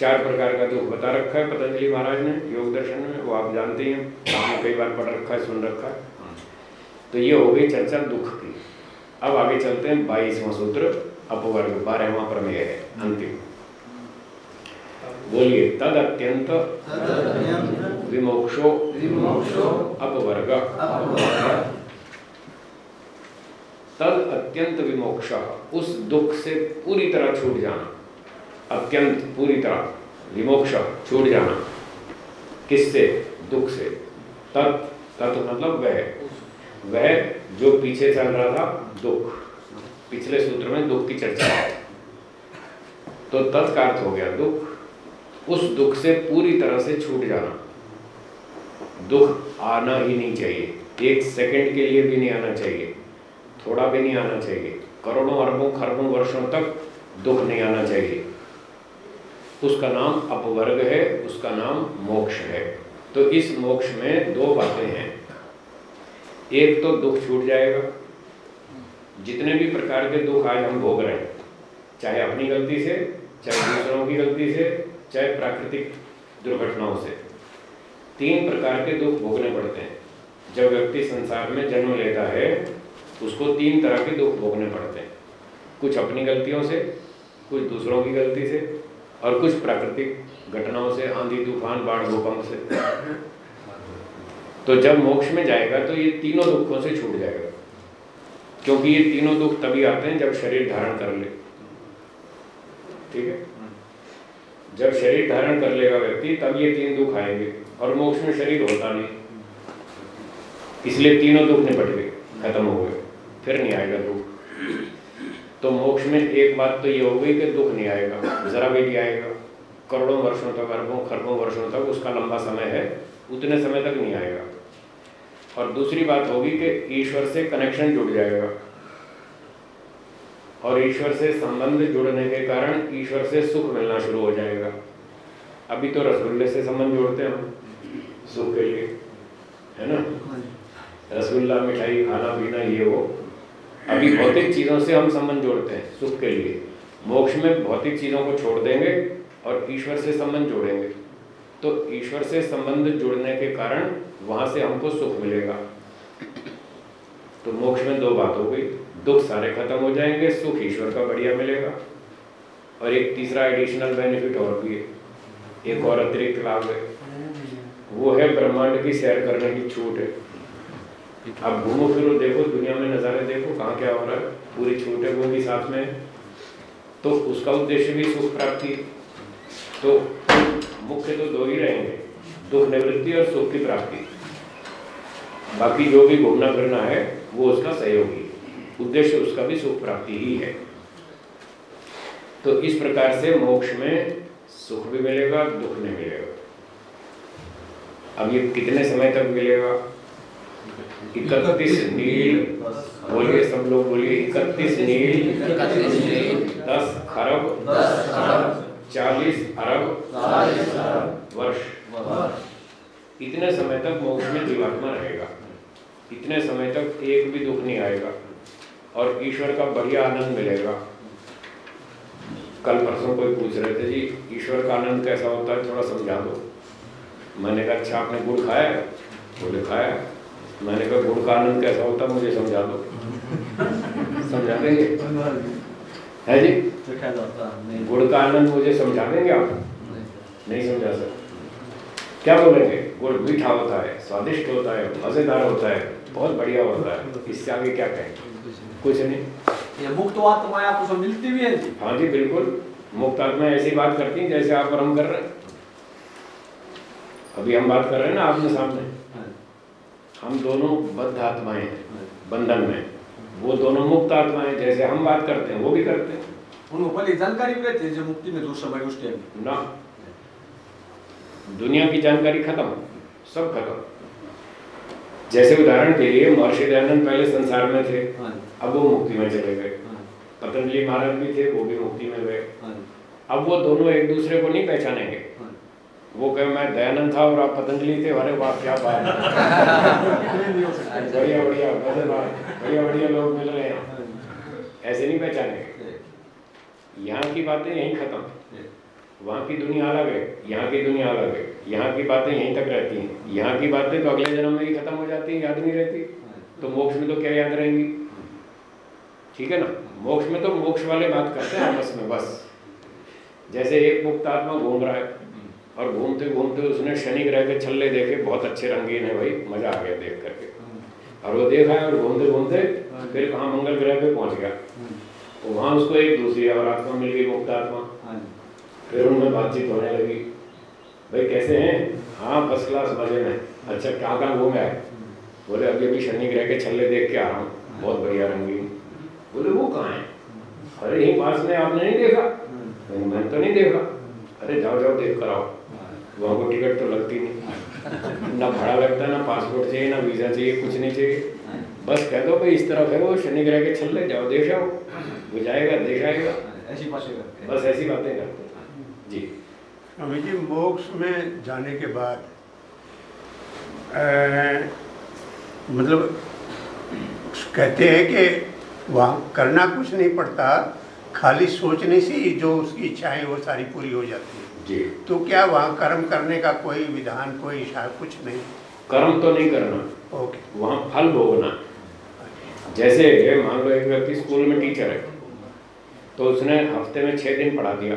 चार प्रकार का दुख बता रखा है पतंजलि महाराज ने योग दर्शन में वो आप जानते ही। हैं आपने कई बार पढ़ रखा है सुन रखा है। तो ये हो गई चर्चा दुख की। अब आगे चलते हैं बाईसवां सूत्र अपवर्ग बारहवा प्रमेय है अंतिम। बोलिए तद अत्यंत विमोक्षो अपवर्ग। तद अत्यंत विमोक्ष। उस दुख से पूरी तरह छूट जाना। अत्यंत, पूरी तरह विमोक्ष छूट जाना। किससे? दुख से। तत् तत् मतलब वह। वह जो पीछे चल रहा था, दुख। पिछले सूत्र में दुख की चर्चा। है तो तत् अर्थ हो गया दुख। उस दुख से पूरी तरह से छूट जाना। दुख आना ही नहीं चाहिए। एक सेकंड के लिए भी नहीं आना चाहिए। थोड़ा भी नहीं आना चाहिए। करोड़ों अरबों, खरबों वर्षों तक दुख नहीं आना चाहिए। उसका नाम अपवर्ग है, उसका नाम मोक्ष है। तो इस मोक्ष में दो बातें हैं। एक तो दुख छूट जाएगा। जितने भी प्रकार के दुख आज हम भोग रहे हैं, चाहे अपनी गलती से, चाहे दूसरों की गलती से, चाहे प्राकृतिक दुर्घटनाओं से, तीन प्रकार के दुख भोगने पड़ते हैं। जब व्यक्ति संसार में जन्म लेता है उसको तीन तरह के दुख भोगने पड़ते हैं। कुछ अपनी गलतियों से, कुछ दूसरों की गलती से, और कुछ प्राकृतिक घटनाओं से, आंधी, तूफ़ान, बाढ़, भूकंप से। तो जब मोक्ष में जाएगा तो ये तीनों दुखों से छूट जाएगा। क्योंकि ये तीनों दुख तभी आते हैं जब शरीर धारण कर ले। ठीक है? जब शरीर धारण कर लेगा व्यक्ति, तब ये तीन दुख आएँगे, और मोक्ष में शरीर होता नहीं। इसलिए तीनों दुख निपट गए, खत्म हो गए। फिर नहीं आएगा दुख। तो मोक्ष में एक बात तो ये हो गई कि दुख नहीं आएगा। जरा भी नहीं आएगा। करोड़ों वर्षों तक अरबों खरबों वर्षों तक उसका लंबा समय है उतने समय तक नहीं आएगा। और दूसरी बात होगी कि ईश्वर से कनेक्शन जुड़ जाएगा। और ईश्वर से संबंध जुड़ने के कारण ईश्वर से सुख मिलना शुरू हो जाएगा। अभी तो रसगुल्ले से संबंध जोड़ते हैं हम सुख के लिए। है ना? रसगुल्ला मिठाई खाना पीना ये वो। अभी भौतिक चीज़ों से हम संबंध जोड़ते हैं, सुख के लिए। मोक्ष में भौतिक चीज़ों को छोड़ देंगे और ईश्वर से संबंध जोड़ेंगे। तो ईश्वर से संबंध जुड़ने के कारण वहाँ से हमको सुख मिलेगा। तो मोक्ष में दो बात हो गई। दुख सारे खत्म हो जाएँगे, सुख ईश्वर का बढ़िया मिलेगा। और एक तीसरा एडिशनल बेनिफिट और भी है। एक और अतिरिक्त लाभ है। वो है ब्रह्मांड की सैर करने की छूट है। अब घूमो, फिरो, देखो, दुनिया में नज़ारे देखो, कहाँ क्या हो रहा है? पूरी छूट वो भी साथ में। तो उसका उद्देश्य भी सुख प्राप्ति। तो मुख्य तो दो ही रहेंगे, दुख निवृत्ति और सुख की प्राप्ति। बाकी जो भी घूमना फिरना है, वो उसका सहयोगी उद्देश्य उसका भी सुख प्राप्ति ही है। तो इस प्रकार से मोक्ष में सुख भी मिलेगा, दुख नहीं मिलेगा। अब ये कितने समय तक मिलेगा? इकतीस नील, बोलिए सब लोग बोलिए, इकतीस नील, दस खरब, चालीस अरब, वर्ष। इतने समय तक मोक्ष में जीवात्मा रहेगा। इतने समय तक एक भी दुख नहीं आएगा और ईश्वर का बढ़िया आनंद मिलेगा। कल परसों कोई पूछ रहे थे जी, ईश्वर का आनंद कैसा होता है, थोड़ा समझा दो। मैंने कहा अच्छा आपने गुड़ खाया बोले, खाया मैंने कहा गुड़ का आनंद कैसा होता मुझे समझा दो। समझा देंगे है जी? गुड़ का आनंद मुझे समझा देंगे आप? नहीं समझा सकते। क्या बोलेंगे? गुड़ मीठा होता है स्वादिष्ट होता है मज़ेदार होता है बहुत बढ़िया होता है। इससे आगे क्या कहेंगे? कुछ नहीं। ये मुक्त आत्मा आपको सब मिलती भी है जी। हाँ जी बिल्कुल। मुक्त आत्मा ऐसी बात करती हैं जैसे आप और हम कर रहे हैं। अभी हम बात कर रहे हैं ना आपने सामने। हम दोनों बद्ध आत्माएँ हैं बंधन में। वो दोनों मुक्त आत्माएँ जैसे हम बात करते हैं वो भी करते हैं। उनको पहले जानकारी रहती है जो मुक्ति में जो समय उस टाइम ना। दुनिया की जानकारी खत्म सब खत्म। जैसे उदाहरण के लिए महर्षि दयानंद पहले संसार में थे अब वो मुक्ति में चले गए। पतंजलि महाराज भी थे वो भी मुक्ति में गए। अब वो दोनों एक दूसरे को नहीं पहचानेंगे। वो कहे, मैं दयानंद था और आप पतंजलि थे, अरे वाह, क्या बात बढ़िया बढ़िया बढ़िया बढ़िया लोग मिल रहे हैं। ऐसे नहीं पहचानेंगे यहाँ की बातें यहीं खत्म। वहाँ की दुनिया अलग है, यहाँ की दुनिया अलग है। यहाँ की बातें यहीं तक रहती हैं। यहाँ की बातें तो अगले जन्म में ही खत्म हो जाती हैं, याद नहीं रहती। तो मोक्ष में तो क्या याद रहेंगी? ठीक है ना? मोक्ष में तो मोक्ष वाले बात करते हैं आपस में, बस। जैसे एक मुक्त आत्मा घूम रहा है। और घूमते घूमते उसने शनि ग्रह के छल्ले देखे बहुत अच्छे रंगीन है भाई मज़ा आ गया देख करके। और वो देखा है और घूमते घूमते फिर कहाँ मंगल ग्रह पे पहुँच गया। तो वहाँ उसको एक दूसरी और आत्मा मिल गई मुक्त आत्मा। फिर उनमें बातचीत होने लगी। भाई कैसे हैं? हाँ फ़र्स्ट क्लास मज़े में अच्छा कहाँ कहाँ घूम आए? बोले अभी अभी शनि ग्रह के छल्ले देख के आ रहा हूँ। बहुत बढ़िया रंगीन। बोले वो कहाँ है? अरे यहीं पास में आपने नहीं देखा? मैंने तो नहीं देखा। अरे जाओ जाओ देख कर आओ। वहाँ को टिकट तो लगती नहीं। ना भाड़ा लगता ना पासपोर्ट चाहिए ना वीज़ा चाहिए कुछ नहीं चाहिए। बस कह दो भाई इस तरफ़ है वो शनि ग्रह के छल्ले जाओ देख आओ। वो जाएगा देख आएगा। ऐसी बातें करते बस ऐसी बातें करते जी। स्वामी जी मोक्ष में जाने के बाद अ, मतलब कहते हैं कि वहाँ करना कुछ नहीं पड़ता। खाली सोचने से ही जो उसकी इच्छाएँ वो सारी पूरी हो जाती है। जी। तो क्या वहाँ कर्म करने का कोई विधान कोई इशारा कुछ नहीं? कर्म तो नहीं करना। ओके। वहाँ फल भोगना। जैसे मान लो एक व्यक्ति स्कूल में टीचर है तो उसने हफ़्ते में छः दिन पढ़ा दिया।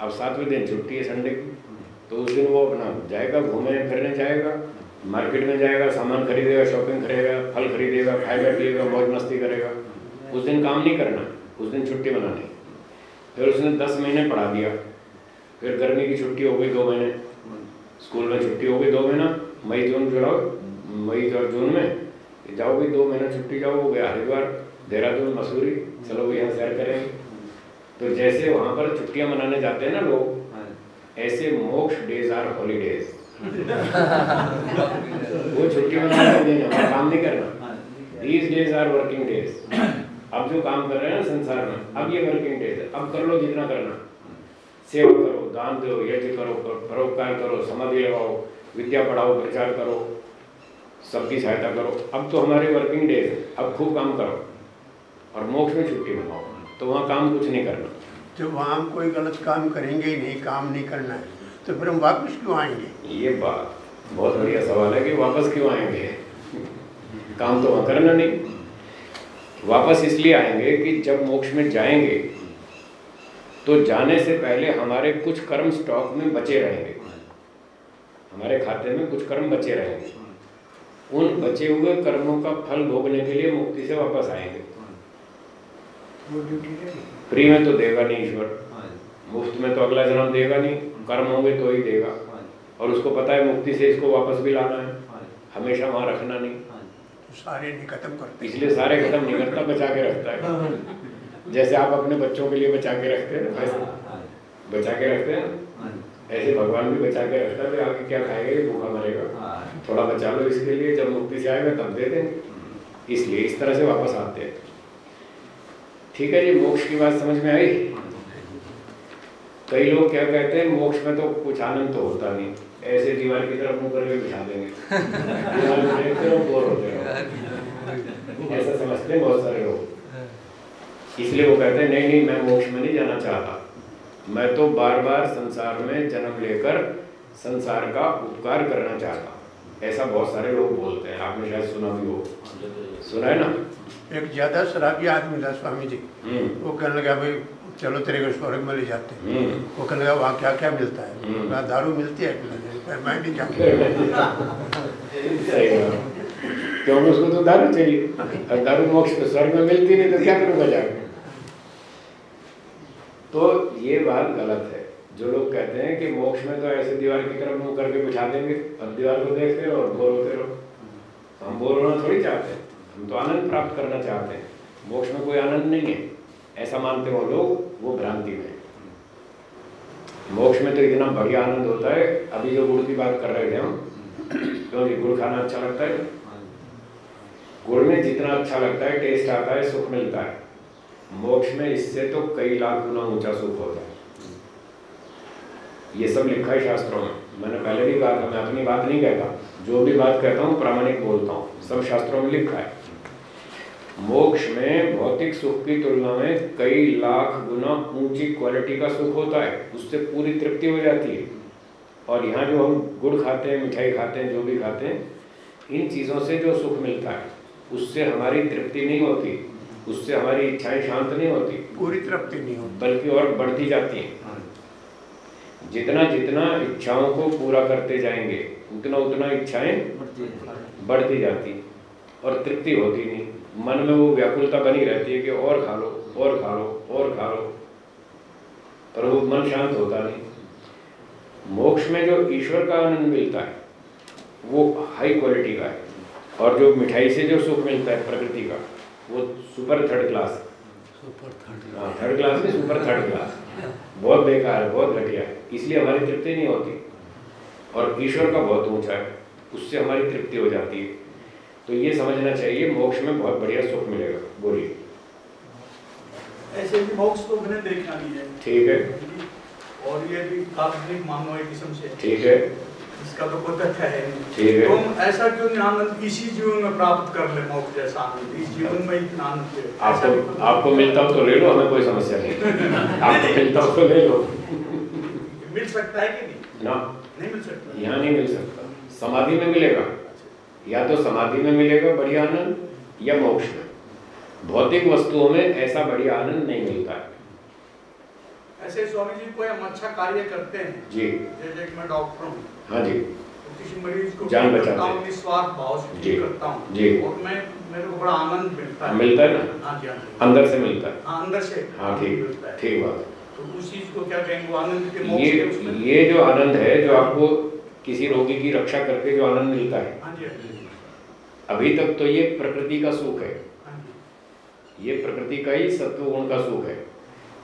अब सातवें दिन छुट्टी है संडे की तो उस दिन वो अपना जाएगा घूमने फिरने जाएगा मार्केट में जाएगा सामान खरीदेगा शॉपिंग करेगा फल खरीदेगा खाएगा पिएगा मौज मस्ती करेगा। उस दिन काम नहीं करना उस दिन छुट्टी बनानी फिर उसने दस महीने पढ़ा दिया। फिर गर्मी की छुट्टी हो गई दो महीने। स्कूल में छुट्टी हो गई दो महीना, मई, जून जुड़ाओ मई और जून में जाओ दो महीना छुट्टी जाओ, हो गया हरिद्वार, देहरादून, मसूरी, चलो यहाँ सैर करेंगे। तो जैसे वहाँ पर छुट्टियाँ मनाने जाते हैं ना लोग, ऐसे मोक्ष डेज़ आर हॉलीडेज वो छुट्टी मनाने दिन काम नहीं करना। These days are working days अब जो काम कर रहे हैं ना संसार में, अब ये वर्किंग डेज़ है। अब कर लो जितना करना। सेवा करो। दान दो यज्ञ करो परोपकार करो समाधि लगाओ विद्या पढ़ाओ प्रचार करो सबकी सहायता करो अब तो हमारे वर्किंग डेज़ है अब खूब काम करो और मोक्ष में छुट्टी मनाओ। तो वहाँ काम कुछ नहीं करना। जब वहाँ हम कोई गलत काम करेंगे ही नहीं काम नहीं करना है तो फिर हम वापस क्यों आएँगे? ये बात बहुत बढ़िया सवाल है कि वापस क्यों आएँगे? काम तो वहाँ करना नहीं। वापस इसलिए आएँगे कि जब मोक्ष में जाएँगे तो जाने से पहले हमारे कुछ कर्म स्टॉक में बचे रहेंगे। हमारे खाते में कुछ कर्म बचे रहेंगे। उन बचे हुए कर्मों का फल भोगने के लिए मुक्ति से वापस आएँगे। फ्री में तो देगा नहीं ईश्वर। मुफ़्त में तो अगला जन्म देगा नहीं। कर्म होंगे तो ही देगा। और उसको पता है मुक्ति से इसको वापस भी लाना है। हमेशा वहाँ रखना नहीं। सारे नहीं खत्म करते इसलिए सारे खत्म नहीं करता बचा के रखता है। जैसे आप अपने बच्चों के लिए बचा के रखते हैं ना वैसे बचा के रखते हैं? ऐसे भगवान भी बचा के रखता है आगे क्या खाएगा? ये भूखा मरेगा। थोड़ा बचा लो इसके लिए जब मुक्ति से आएगा तब दे देंगे इसलिए इस तरह से वापस आते हैं। ठीक है जी मोक्ष की बात समझ में आई? कई लोग क्या कहते हैं मोक्ष में तो कुछ आनंद तो होता नहीं। ऐसे दीवार की तरफ़ मुँह करके बिछा देंगे। दीवार देखते रहो बोर होते रहो। ऐसा समझते हैं बहुत सारे इसलिए वो कहते हैं नहीं नहीं मैं मोक्ष में नहीं जाना चाहता। मैं तो बार बार संसार में जन्म लेकर संसार का उपकार करना चाहता ऐसा बहुत सारे लोग बोलते हैं। आपने शायद सुना भी हो। सुना है ना? एक ज़्यादा शराबी आदमी था स्वामी जी। हम्म। वो कहने लगा भाई चलो तेरे को स्वर्ग में ले जाते हैं। हम्म। वो कहने लगा वहाँ क्या क्या मिलता है? हम्म। कहा, दारू मिलती है? मैं जाऊँगा क्योंकि उसको तो दारू चाहिए। दारू मोक्ष स्वर्ग में मिलती नहीं तो क्या करूँगा जाकर तो ये बात गलत है। जो लोग कहते हैं कि मोक्ष में तो ऐसे दीवार की तरफ़ मुँह करके बिछा देंगे, अब दीवार को देखते रहो और बोर होते रहो। हम बोर होना थोड़ी चाहते हैं। हम तो आनंद प्राप्त करना चाहते हैं। मोक्ष में कोई आनंद नहीं है। ऐसा मानते हो लोग, वो भ्रांति में मोक्ष में तो इतना बढ़िया आनंद होता है। अभी जो गुड़ की बात कर रहे थे हम क्योंकि गुड़ खाना अच्छा लगता है। गुड़ में जितना अच्छा लगता है, टेस्ट आता है, सुख मिलता है। मोक्ष में इससे तो कई लाख गुना ऊँचा सुख होता है ये सब लिखा है शास्त्रों में। मैंने पहले भी कहा था, मैं अपनी बात नहीं कहता। जो भी बात कहता हूँ, प्रामाणिक बोलता हूँ। सब शास्त्रों में लिखा है। मोक्ष में भौतिक सुख की तुलना में कई लाख गुना ऊँची क्वालिटी का सुख होता है। उससे पूरी तृप्ति हो जाती है। और यहाँ जो हम गुड़ खाते हैं, मिठाई खाते हैं, जो भी खाते हैं, इन चीज़ों से जो सुख मिलता है, उससे हमारी तृप्ति नहीं होती। उससे हमारी इच्छाएँ शांत नहीं होती। पूरी तृप्ति नहीं होती। बल्कि और बढ़ती जाती हैं। जितना जितना इच्छाओं को पूरा करते जाएँगे उतना उतना इच्छाएँ बढ़ती जाती। और तृप्ति होती नहीं। मन में वो व्याकुलता बनी रहती है कि और खा लो और खा लो और खा लो। पर वो मन शांत होता नहीं। मोक्ष में जो ईश्वर का आनंद मिलता है वो हाई क्वालिटी का है। और जो मिठाई से जो सुख मिलता है प्रकृति का। वो सुपर थर्ड क्लास हाँ थर्ड क्लास में सुपर थर्ड क्लास बहुत बेकार है बहुत घटिया। है इसलिए हमारी तृप्ति नहीं होती। और ईश्वर का बहुत ऊँचा है उससे हमारी तृप्ति हो जाती है। तो ये समझना चाहिए मोक्ष में बहुत बढ़िया सुख मिलेगा। बोलिए। ऐसे भी मोक्ष तो मैंने देखा नहीं है। ठीक है। और ये भी काल्पनिक मानो है किस्म से। ठीक है। इसका तो कोई तथ्य है नहीं। तुम ऐसा क्यों नहीं आनंद इसी जीवन में प्राप्त कर ले मोक्ष जैसा आनंद इस जीवन में इतना आनंद आपको आपको मिलता हो तो ले लो हमें कोई समस्या नहीं। आपको मिलता हो तो ले लो। मिल सकता है कि नहीं? ना। नहीं मिल सकता। यहाँ नहीं मिल सकता। समाधि में मिलेगा। या तो समाधि में मिलेगा बढ़िया आनंद या मोक्ष में। भौतिक वस्तुओं में ऐसा बढ़िया आनंद नहीं मिलता है। ऐसे स्वामी जी कोई हम अच्छा कार्य करते हैं। जी। जैसे कि मैं डॉक्टर हूँ। हाँ जी। किसी मरीज़ को जान बचाते हूँ निस्वार्थ भाव से जी, करता हूँ। जी। और मैं मेरे को बड़ा आनंद मिलता है। मिलता है ना? हाँ जी हाँ अंदर से मिलता है। हाँ अंदर से हाँ ठीक। ठीक बात तो उस चीज़ को क्या कहेंगे आनंद के ये ये जो आनंद है जो आपको किसी रोगी की रक्षा करके जो आनंद मिलता है। हाँ अभी तक तो ये प्रकृति का सुख है। हाँ ये प्रकृति का ही सत्व गुण का सुख है।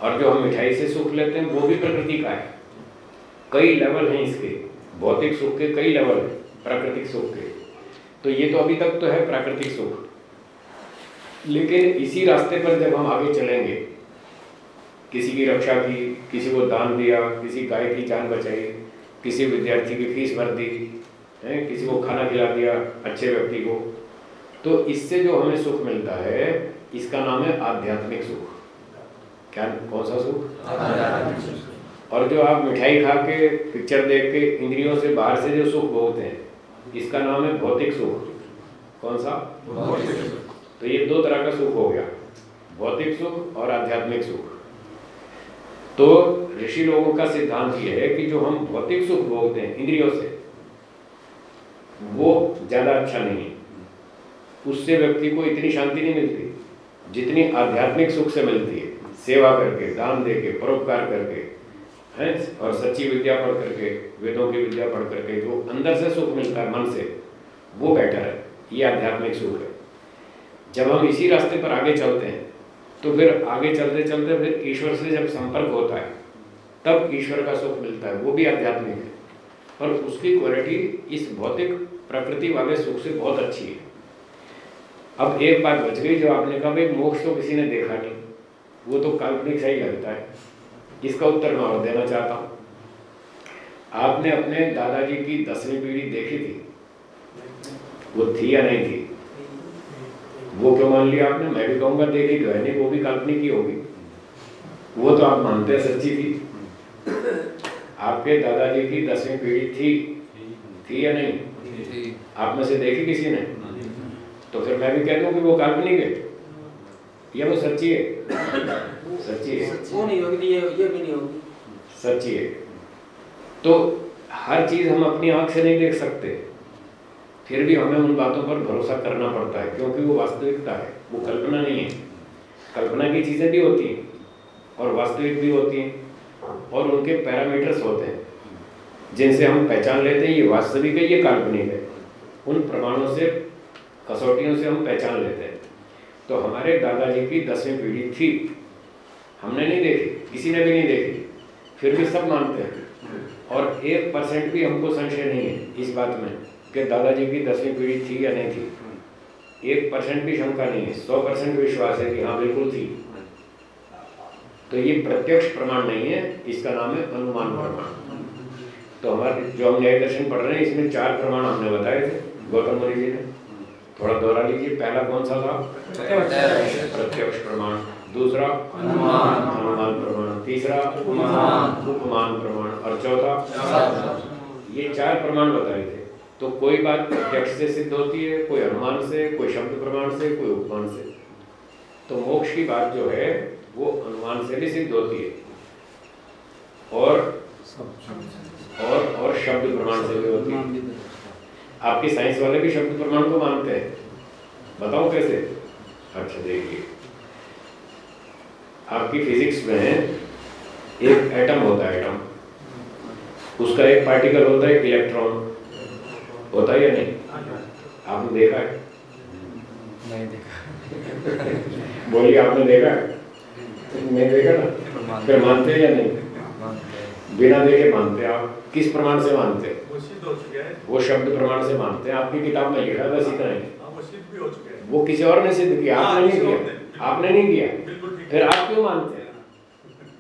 और जो हम मिठाई से सुख लेते हैं वो भी प्रकृति का है। कई लेवल हैं इसके। भौतिक सुख के कई लेवल प्राकृतिक सुख के। तो ये तो अभी तक तो है प्राकृतिक सुख। लेकिन इसी रास्ते पर जब हम आगे चलेंगे, किसी की रक्षा की, किसी को दान दिया, किसी गाय की जान बचाई, किसी विद्यार्थी की फ़ीस भर दी, है, किसी को खाना खिला दिया अच्छे व्यक्ति को तो इससे जो हमें सुख मिलता है, इसका नाम है आध्यात्मिक सुख। क्या, कौन सा सुख। और जो आप मिठाई खा के पिक्चर देख के इंद्रियों से बाहर से जो सुख भोगते हैं इसका नाम है भौतिक सुख। कौन सा? भौतिक तो ये दो तरह का सुख हो गया। भौतिक सुख और आध्यात्मिक सुख। तो ऋषि लोगों का सिद्धांत ये है कि जो हम भौतिक सुख भोगते हैं इंद्रियों से वो ज़्यादा अच्छा नहीं है। उससे व्यक्ति को इतनी शांति नहीं मिलती जितनी आध्यात्मिक सुख से मिलती है। सेवा करके दान दे के परोपकार करके हैं? और सच्ची विद्या पढ़ करके वेदों की विद्या पढ़ करके जो अंदर से सुख मिलता है, मन से, वो बेटर है। ये आध्यात्मिक सुख है। जब हम इसी रास्ते पर आगे चलते हैं तो फिर आगे चलते चलते फिर ईश्वर से जब संपर्क होता है, तब ईश्वर का सुख मिलता है। वो भी आध्यात्मिक है। पर उसकी क्वालिटी इस भौतिक प्रकृति वाले सुख से बहुत अच्छी है। अब एक बात बच गई जो आपने कहा, भाई, मोक्ष तो किसी ने देखा नहीं। वो तो काल्पनिक सही लगता है। इसका उत्तर मैं और देना चाहता हूँ? आपने अपने दादाजी की दसवीं पीढ़ी देखी थी? वो थी या नहीं थी? वो क्यों मान लिया आपने? मैं भी कहूँगा, देखी तो है नहीं, वो भी काल्पनिक ही होगी। वो तो आप मानते हैं सच्ची थी। आपके दादाजी की दसवीं पीढ़ी थी। थी या नहीं? आप में से देखी किसी ने? तो फिर मैं भी कह दूँ कि वो काल्पनिक है। या वो सच्ची है। सच्ची है। वो नहीं होगी ये ये भी नहीं होगी। सच्ची है। तो हर चीज़ हम अपनी आँख से नहीं देख सकते। फिर भी हमें उन बातों पर भरोसा करना पड़ता है क्योंकि वो वास्तविकता है वो कल्पना नहीं है। कल्पना की चीज़ें भी होती हैं और वास्तविक भी होती हैं और उनके पैरामीटर्स होते हैं। जिनसे हम पहचान लेते हैं ये वास्तविक है ये काल्पनिक है। उन प्रमाणों से कसौटियों से हम पहचान लेते हैं। तो हमारे दादाजी की दसवीं पीढ़ी थी। हमने नहीं देखी, किसी ने भी नहीं देखी। फिर भी सब मानते हैं। और एक परसेंट भी हमको संशय नहीं है इस बात में कि दादाजी की दसवीं पीढ़ी थी या नहीं थी। एक परसेंट भी शंका नहीं है, सौ परसेंट विश्वास है कि हाँ बिल्कुल थी। तो ये प्रत्यक्ष प्रमाण नहीं है, इसका नाम है अनुमान प्रमाण। तो हमारे जो हम न्याय दर्शन पढ़ रहे हैं, इसमें चार प्रमाण हमने बताए थे। गौतम मुनि जी ने। थोड़ा दोहरा लीजिए, पहला कौन सा था? प्रत्यक्ष प्रमाण। दूसरा अनुमान प्रमाण। तीसरा उपमान प्रमाण। और चौथा ये चार प्रमाण बताए थे। तो कोई बात प्रत्यक्ष से सिद्ध होती है कोई अनुमान से कोई शब्द प्रमाण से कोई उपमान से। तो मोक्ष की बात जो है वो अनुमान से भी सिद्ध होती है। और और और शब्द प्रमाण से भी होती है। आपकी साइंस वाले भी शब्द प्रमाण को मानते हैं। बताओ कैसे? अच्छा देखिए। आपकी फिजिक्स में एक एटम होता है एटम उसका एक पार्टिकल होता है इलेक्ट्रॉन होता है या नहीं? आपने देखा है? नहीं देखा। बोलिए आपने देखा है? नहीं देखा ना? फिर मानते हैं या नहीं? बिना देखे मानते आप। किस प्रमाण से मानते हैं? वो सिद्ध हो चुके हैं। वो शब्द प्रमाण से मानते हैं। आपकी किताब में लिखा है बस इतना ही। हाँ, वो सिद्ध भी हो चुके हैं। वो किसी और ने सिद्ध किया हाँ, आपने नहीं किया। आपने नहीं किया फिर आप क्यों मानते हैं?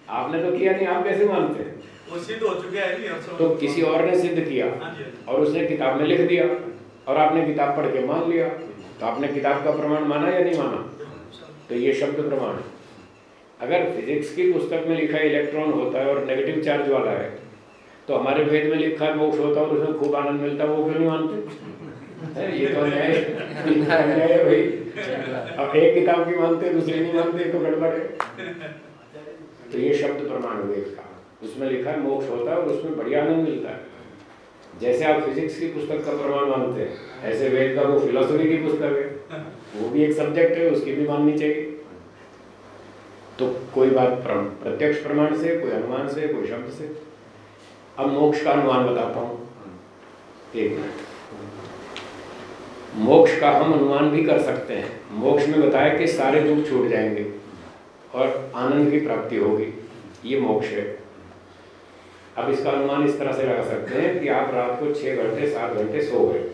आपने तो किया नहीं आप कैसे मानते हैं? वो सिद्ध हो चुके हैं तो किसी और ने सिद्ध किया हाँ हाँ। और उसने किताब में लिख दिया और आपने किताब पढ़ के मान लिया। तो आपने किताब का प्रमाण माना या नहीं माना? तो ये शब्द प्रमाण है। अगर फिजिक्स की पुस्तक में लिखा है इलेक्ट्रॉन होता है और नेगेटिव चार्ज वाला है तो हमारे वेद में लिखा है मोक्ष होता है और उसमें खूब आनंद मिलता है वो क्यों नहीं मानते? ये तो। है। भाई। अब एक किताब की मानते दूसरी नहीं मानते तो गड़बड़ है। तो ये शब्द प्रमाण हुए इसका। उसमें लिखा है मोक्ष होता है और उसमें बढ़िया आनंद मिलता है। जैसे आप फिजिक्स की पुस्तक का प्रमाण मानते हैं ऐसे वेद का वो फिलोसफी की पुस्तक है। वो भी एक सब्जेक्ट है उसकी भी माननी चाहिए। तो कोई बात प्रत्यक्ष प्रमाण से कोई अनुमान से कोई शब्द से। अब मोक्ष का अनुमान बताता हूँ। एक मिनट। मोक्ष का हम अनुमान भी कर सकते हैं। मोक्ष में बताया कि सारे दुख छूट जाएँगे और आनंद की प्राप्ति होगी। ये मोक्ष है। अब इसका अनुमान इस तरह से लगा सकते हैं कि आप रात को छः घंटे, सात घंटे सो गए।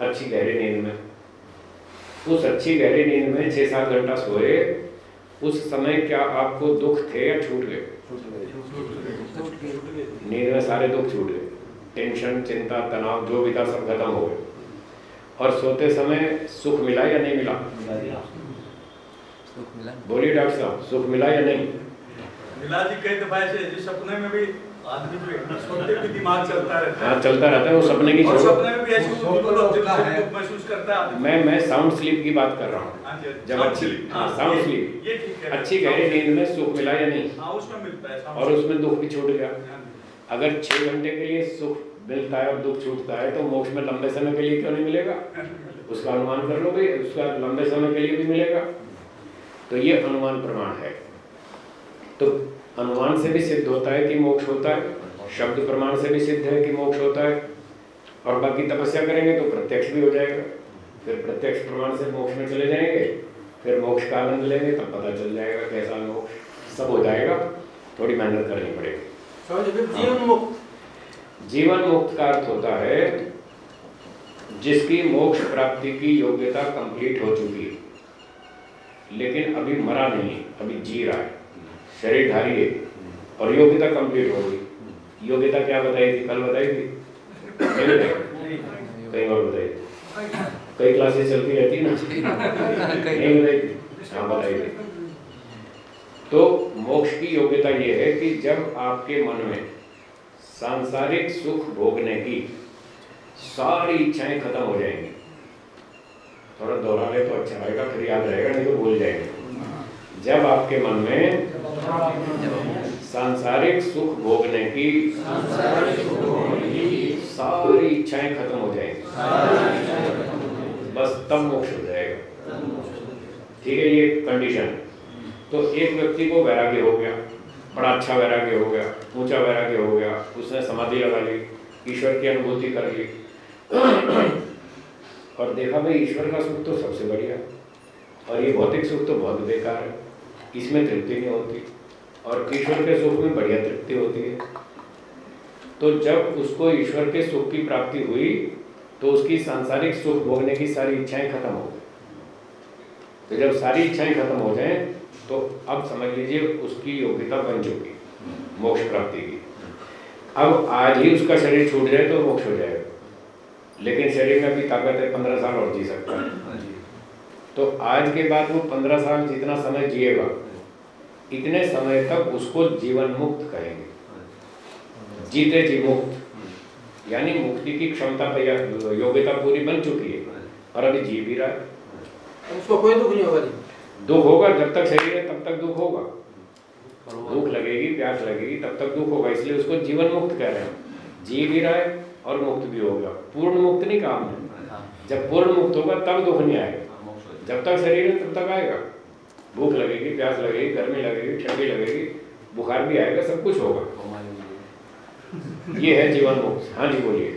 अच्छी गहरी नींद में। उस अच्छी गहरी नींद में छः सात घंटा सोए, उस समय क्या आपको दुख थे या छूट गए? नींद में सारे दुख छूट गए। टेंशन, चिंता, तनाव, जो भी था, सब खत्म हो गए। और सोते समय सुख मिला या नहीं मिला? बोलिए डॉक्टर साहब सुख मिला या नहीं? मिला जी कई दफ़ा ऐसे जो सपने में भी आदमी जो है, सोते भी दिमाग चलता रहता है। हाँ चलता रहता है वो सपने की और सपने में भी ऐसे तो होता है। महसूस करता है आदमी। मैं मैं साउंड स्लीप की बात कर रहा हूँ। हाँ जी, हाँ जब अच्छी हाँ हाँ, साउंड स्लीप ये ठीक है। अच्छी गहरी नींद में सुख मिला या नहीं? हाँ उसमें मिलता है और उसमें दुख भी छूट गया। हाँ अगर छह घंटे के लिए सुख मिलता है और दुख छूटता है तो मोक्ष में लंबे समय के लिए क्यों नहीं मिलेगा? उसका अनुमान कर लो भाई, उसका लंबे समय के लिए भी मिलेगा। तो ये अनुमान प्रमाण है। तो अनुमान से भी सिद्ध होता है कि मोक्ष होता है, शब्द प्रमाण से भी सिद्ध है कि मोक्ष होता है, और बाकी तपस्या करेंगे तो प्रत्यक्ष भी हो जाएगा। फिर प्रत्यक्ष प्रमाण से मोक्ष में चले जाएँगे, फिर मोक्ष का आनंद लेंगे, तब पता चल जाएगा कैसा मोक्ष, सब हो जाएगा। थोड़ी मेहनत करनी पड़ेगी। जीवन मुक्त जीवन मुक्त का अर्थ होता है जिसकी मोक्ष प्राप्ति की योग्यता कंप्लीट हो चुकी है। लेकिन अभी मरा नहीं है अभी जी रहा है। शरीरधारी है और योग्यता कंप्लीट हो गई। योग्यता क्या बताई थी? कल बताई थी? कहीं और बताई थी। कई क्लासेस चलती रहती ना? नहीं बताई थी? हाँ बताई थी। तो मोक्ष की योग्यता ये है कि जब आपके मन में सांसारिक सुख भोगने की सारी इच्छाएँ खत्म हो जाएँगी। थोड़ा दोहरा ले तो अच्छा रहेगा फिर याद रहेगा, नहीं तो भूल जाएँगे। जब आपके मन में सांसारिक सुख भोगने की सारी इच्छाएँ खत्म हो जाएँगी। बस तब मोक्ष हो जाएगा। ठीक है, ये कंडीशन तो एक व्यक्ति को वैराग्य हो गया। बड़ा अच्छा वैराग्य हो गया, ऊँचा वैराग्य हो गया। उसने समाधि लगा ली, ईश्वर की अनुभूति कर ली। और देखा भाई, ईश्वर का सुख तो सबसे बढ़िया और ये भौतिक सुख तो बहुत बेकार है। इसमें तृप्ति नहीं होती। और ईश्वर के सुख में बढ़िया तृप्ति होती है। तो जब उसको ईश्वर के सुख की प्राप्ति हुई तो उसकी सांसारिक सुख भोगने की सारी इच्छाएँ खत्म हो गई। तो जब सारी इच्छाएँ खत्म हो जाएँ तो अब समझ लीजिए उसकी योग्यता बन चुकी मोक्ष प्राप्ति की। अब आज ही उसका शरीर छूट जाए तो मोक्ष हो जाएगा। लेकिन शरीर में भी ताकत है पंद्रह साल और जी सकता है। तो आज के बाद वो पंद्रह साल जितना समय जिएगा इतने समय तक उसको जीवन मुक्त कहेंगे। जीते जी मुक्त। यानी मुक्ति की क्षमता योग्यता पूरी बन चुकी है। और अभी जी भी रहा है। उसको कोई दुख नहीं होगा जी। दुख होगा जब तक शरीर है तब तक दुख होगा। भूख लगेगी प्यास लगेगी तब तक दुख होगा इसलिए उसको जीवन मुक्त कह रहे हैं। जी भी रहा है और मुक्त भी होगा पूर्ण मुक्त नहीं काम है। जब पूर्ण मुक्त होगा तब दुख नहीं आएगा। जब तक शरीर है तब तक आएगा। भूख लगेगी प्यास लगेगी गर्मी लगेगी ठंडी लगेगी बुखार भी आएगा सब कुछ होगा। ये है जीवन मुक्त। हाँ जी बोलिए।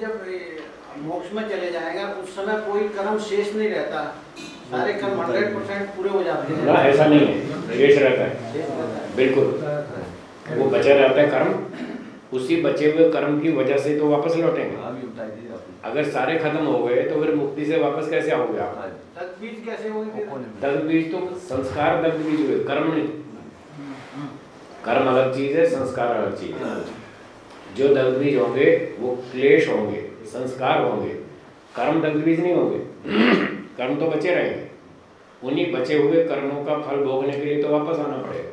जब मोक्ष में चले जाएगा उस समय कोई कर्म शेष नहीं रहता। सारे कर्म हंड्रेड परसेंट पूरे हो जाते हैं। ना ऐसा नहीं है। शेष रहता है। बिल्कुल। वो बचा रहता है कर्म। उसी बचे हुए कर्म की वजह से तो वापस लौटेंगे। अगर सारे खत्म हो गए तो फिर मुक्ति से वापस कैसे आओगे आप? तदबीज कैसे होंगे फिर? दग्ध बीज तो संस्कार दग्ध बीज हुए। कर्म नहीं। कर्म अलग चीज़ है संस्कार अलग चीज़ है। जो दग्ध बीज होंगे वो क्लेश होंगे संस्कार होंगे। कर्म दग्ध बीज नहीं होंगे। कर्म तो बचे रहेंगे उन्हीं बचे हुए कर्मों का फल भोगने के लिए तो वापस आना पड़ेगा।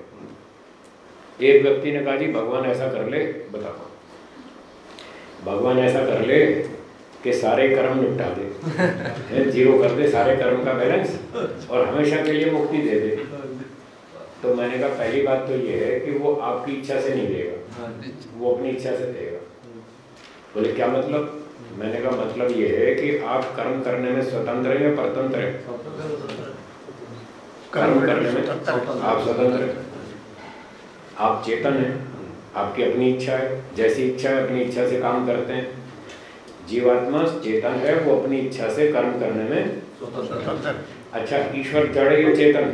एक व्यक्ति ने कहा जी भगवान ऐसा कर ले बताओ। भगवान ऐसा कर ले कि सारे कर्म निपटा दे। ज़ीरो कर दे सारे कर्म का बैलेंस और हमेशा के लिए मुक्ति दे दे। तो मैंने कहा पहली बात तो ये है कि वो आपकी इच्छा से नहीं देगा। वो अपनी इच्छा से देगा। बोले क्या मतलब? मैंने कहा मतलब ये है कि आप कर्म करने में स्वतंत्र हैं या परतंत्र हैं? कर्म करने में आप स्वतंत्र हैं। आप चेतन हैं आपकी अपनी इच्छा है जैसी इच्छा है अपनी इच्छा से काम करते हैं। जीवात्मा चेतन है वो अपनी इच्छा से कर्म करने में स्वतंत्र अच्छा ईश्वर जड़ है या चेतन?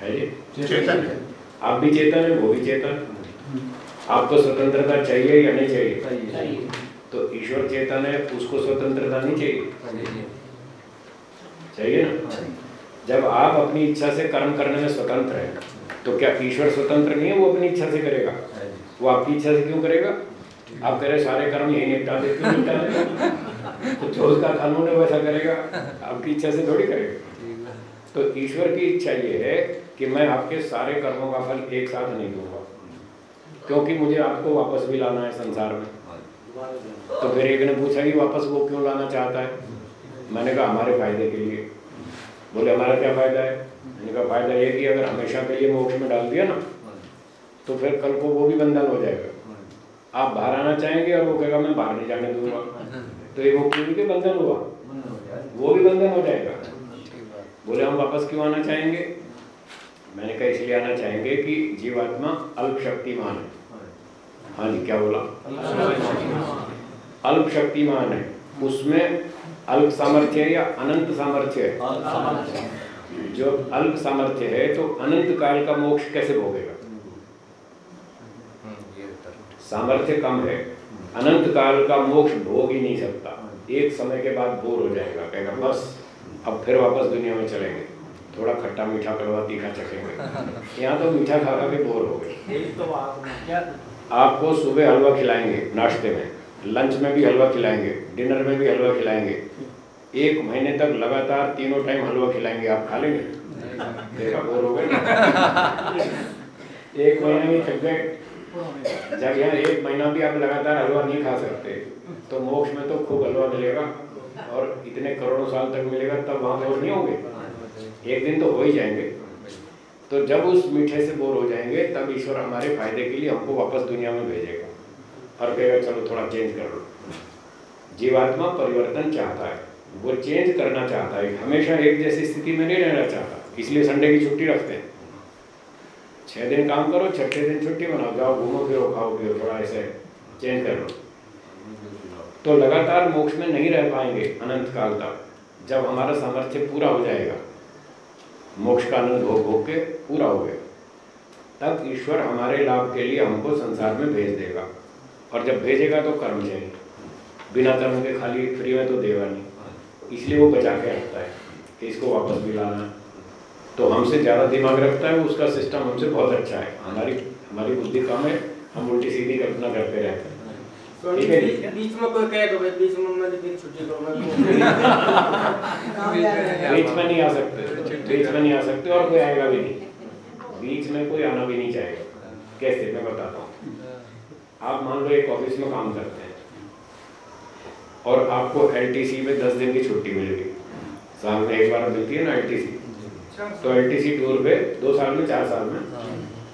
है जी? चेतन है। आप भी चेतन है वो भी चेतन आपको स्वतंत्रता चाहिए या नहीं चाहिए। ईश्वर चेतन है, उसको स्वतंत्रता नहीं चाहिए। चाहिए ना? जब आप अपनी इच्छा से कर्म करने में स्वतंत्र है तो क्या ईश्वर स्वतंत्र नहीं है? वो अपनी इच्छा से करेगा। वो आपकी इच्छा से क्यों करेगा? आप कह रहे सारे कर्म यही निपटा दे क्यों निपटा दे तो जो उसका कानून है वैसा करेगा। आपकी इच्छा से थोड़ी करेगा। तो ईश्वर की इच्छा ये है कि मैं आपके सारे कर्मों का फल एक साथ नहीं दूँगा, क्योंकि मुझे आपको वापस भी लाना है संसार में। तो फिर एक ने पूछा कि वापस वो क्यों लाना चाहता है? मैंने कहा, हमारे फ़ायदे के लिए। बोले, हमारा क्या फ़ायदा है? मैंने कहा, फ़ायदा ये कि अगर हमेशा के लिए मोक्ष में डाल दिया ना तो फिर कल को वो भी बंधन हो जाएगा। आप बाहर आना चाहेंगे और वो कहेगा, मैं बाहर नहीं जाने दूँगा। तो ये मुक्ति भी बंधन हुआ? वो भी बंधन हो जाएगा। बोले, हम वापस क्यों आना चाहेंगे? मैंने कहा, इसलिए आना चाहेंगे कि जीवात्मा अल्प शक्तिमान है। हाँ जी क्या बोला? अल्प शक्तिमान है। उसमें अल्प सामर्थ्य है या अनंत सामर्थ्य है? जो अल्प सामर्थ्य है तो अनंत काल का मोक्ष कैसे भोगेगा? सामर्थ्य कम है। अनंत काल का मोक्ष भोग ही नहीं सकता। एक समय के बाद बोर हो जाएगा। कहेगा बस अब फिर वापस दुनिया में चलेंगे। थोड़ा खट्टा मीठा कड़वा तीखा चखेंगे। यहाँ तो मीठा खा खा के बोर हो गए। यही बात क्या आपको सुबह हलवा खिलाएँगे, नाश्ते में। लंच में भी हलवा खिलाएँगे, डिनर में भी हलवा खिलाएँगे। एक महीने तक लगातार तीनों टाइम हलवा खिलाएँगे, आप खा लेंगे। देखा, बोर हो गए। एक महीने में थक गए। जब यहाँ एक महीना भी आप लगातार हलवा नहीं खा सकते तो मोक्ष में तो खूब हलवा मिलेगा और इतने करोड़ों साल तक मिलेगा, तब वहाँ बोर नहीं होंगे। एक दिन तो हो ही जाएँगे। तो जब उस मीठे से बोर हो जाएँगे, तब ईश्वर हमारे फ़ायदे के लिए हमको वापस दुनिया में भेजेगा। और कहेगा, चलो, थोड़ा चेंज कर लो। जीवात्मा परिवर्तन चाहता है। वो चेंज करना चाहता है। हमेशा एक जैसी स्थिति में नहीं रहना चाहता। इसलिए संडे की छुट्टी रखते हैं। छः दिन काम करो छठे दिन छुट्टी बनाओ, जाओ, घूमो, फिरो, खाओ, पियो, थोड़ा ऐसे चेंज कर लो। तो लगातार मोक्ष में नहीं रह पाएँगे अनंत काल तक। जब हमारा सामर्थ्य पूरा हो जाएगा। मोक्ष का आनंद भोग भोग के पूरा हो गया। तब ईश्वर हमारे लाभ के लिए हमको संसार में भेज देगा। और जब भेजेगा तो कर्म चाहिए। बिना कर्म के खाली फ्री में तो देगा नहीं। इसलिए वो बचा के रखता है कि इसको वापस भी लाना। है तो हमसे ज़्यादा दिमाग रखता है उसका सिस्टम हमसे बहुत अच्छा है। हमारी हमारी बुद्धि कम है हम उल्टी सीधी कल्पना करते रहते हैं। तो? बीच में कोई कहे तो बीच में दिन छुट्टी करूँगा बीच में नहीं आ सकते। बीच में नहीं आ सकते और कोई आएगा भी नहीं। बीच में कोई आना भी नहीं चाहेगा। कैसे? मैं बताता हूँ। आप मान लो एक ऑफ़िस में काम करते हैं और आपको एलटीसी में दस दिन की छुट्टी मिल गई साल में एक बार मिलती है ना एलटीसी तो एलटीसी टूर पे दो साल में, चार साल में।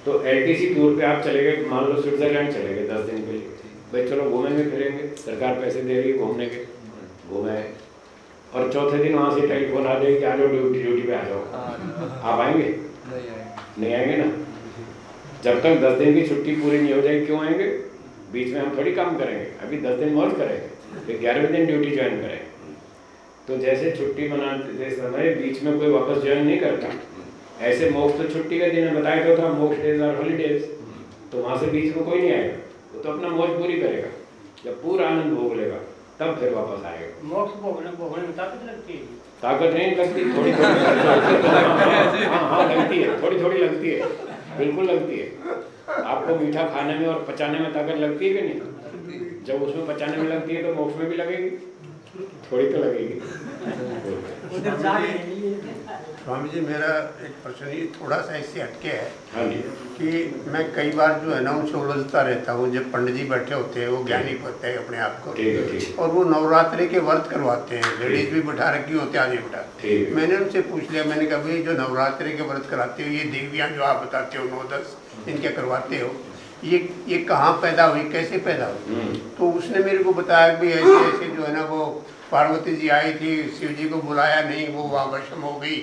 तो एलटीसी टूर पे आप चले गए, मान लो स्विट्जरलैंड चले गए दस दिन के लिए। भाई चलो, घूमेंगे, फिरेंगे। सरकार पैसे दे रही है, घूमने के घूमे। और चौथे दिन वहाँ से टेलीफोन आ जाए कि आ जाओ ड्यूटी ड्यूटी पे आ जाओ। आप आएँगे? नहीं आएँगे। ना? जब तक दस दिन की छुट्टी पूरी नहीं हो जाएगी क्यों आएँगे? बीच में हम थोड़ी काम करेंगे। अभी दस दिन मौज करेंगे फिर ग्यारहवें दिन ड्यूटी ज्वाइन करेंगे। तो जैसे छुट्टी मनाते समय बीच में कोई वापस ज्वाइन नहीं करता ऐसे मोक्ष तो छुट्टी का दिन है बताया तो था मोक्ष डेज़ और हॉलीडेज तो वहाँ से बीच में कोई नहीं आएगा वो तो अपना मौज पूरी करेगा जब पूरा आनंद भोग लेगा। तब फिर वापस आएगा। मोक्ष भोगने भोगने में ताकत लगती है। ताकत नहीं लगती थोड़ी थोड़ी हाँ हाँ लगती है। थोड़ी थोड़ी लगती है। बिल्कुल लगती है। आपको मीठा खाने में और पचाने में ताकत लगती है कि नहीं? जब उसमें पचाने में लगती है तो मोक्ष में भी लगेगी। थोड़ी तो लगेगी। स्वामी जी मेरा एक प्रश्न ये थोड़ा सा इससे हटके है। हाँ जी। कि मैं कई बार जो है ना उनसे उलझता रहता हूँ जब पंडित जी बैठे होते हैं वो ज्ञानी होते हैं अपने आप को। है और वो नवरात्रि के व्रत करवाते हैं लेडीज़ भी बैठा रखी होती है आदमी बैठा। मैंने उनसे पूछ लिया मैंने कहा भाई जो नवरात्रि के व्रत कराते हो ये देवियाँ जो आप बताते हो नौ दस इनके करवाते हो ये ये कहाँ पैदा हुई कैसे पैदा हुई? हम्म, तो उसने मेरे को बताया कि ऐसे ऐसे जो है ना वो पार्वती जी आई थी शिव जी को बुलाया नहीं वो वहाँ वशम हो गई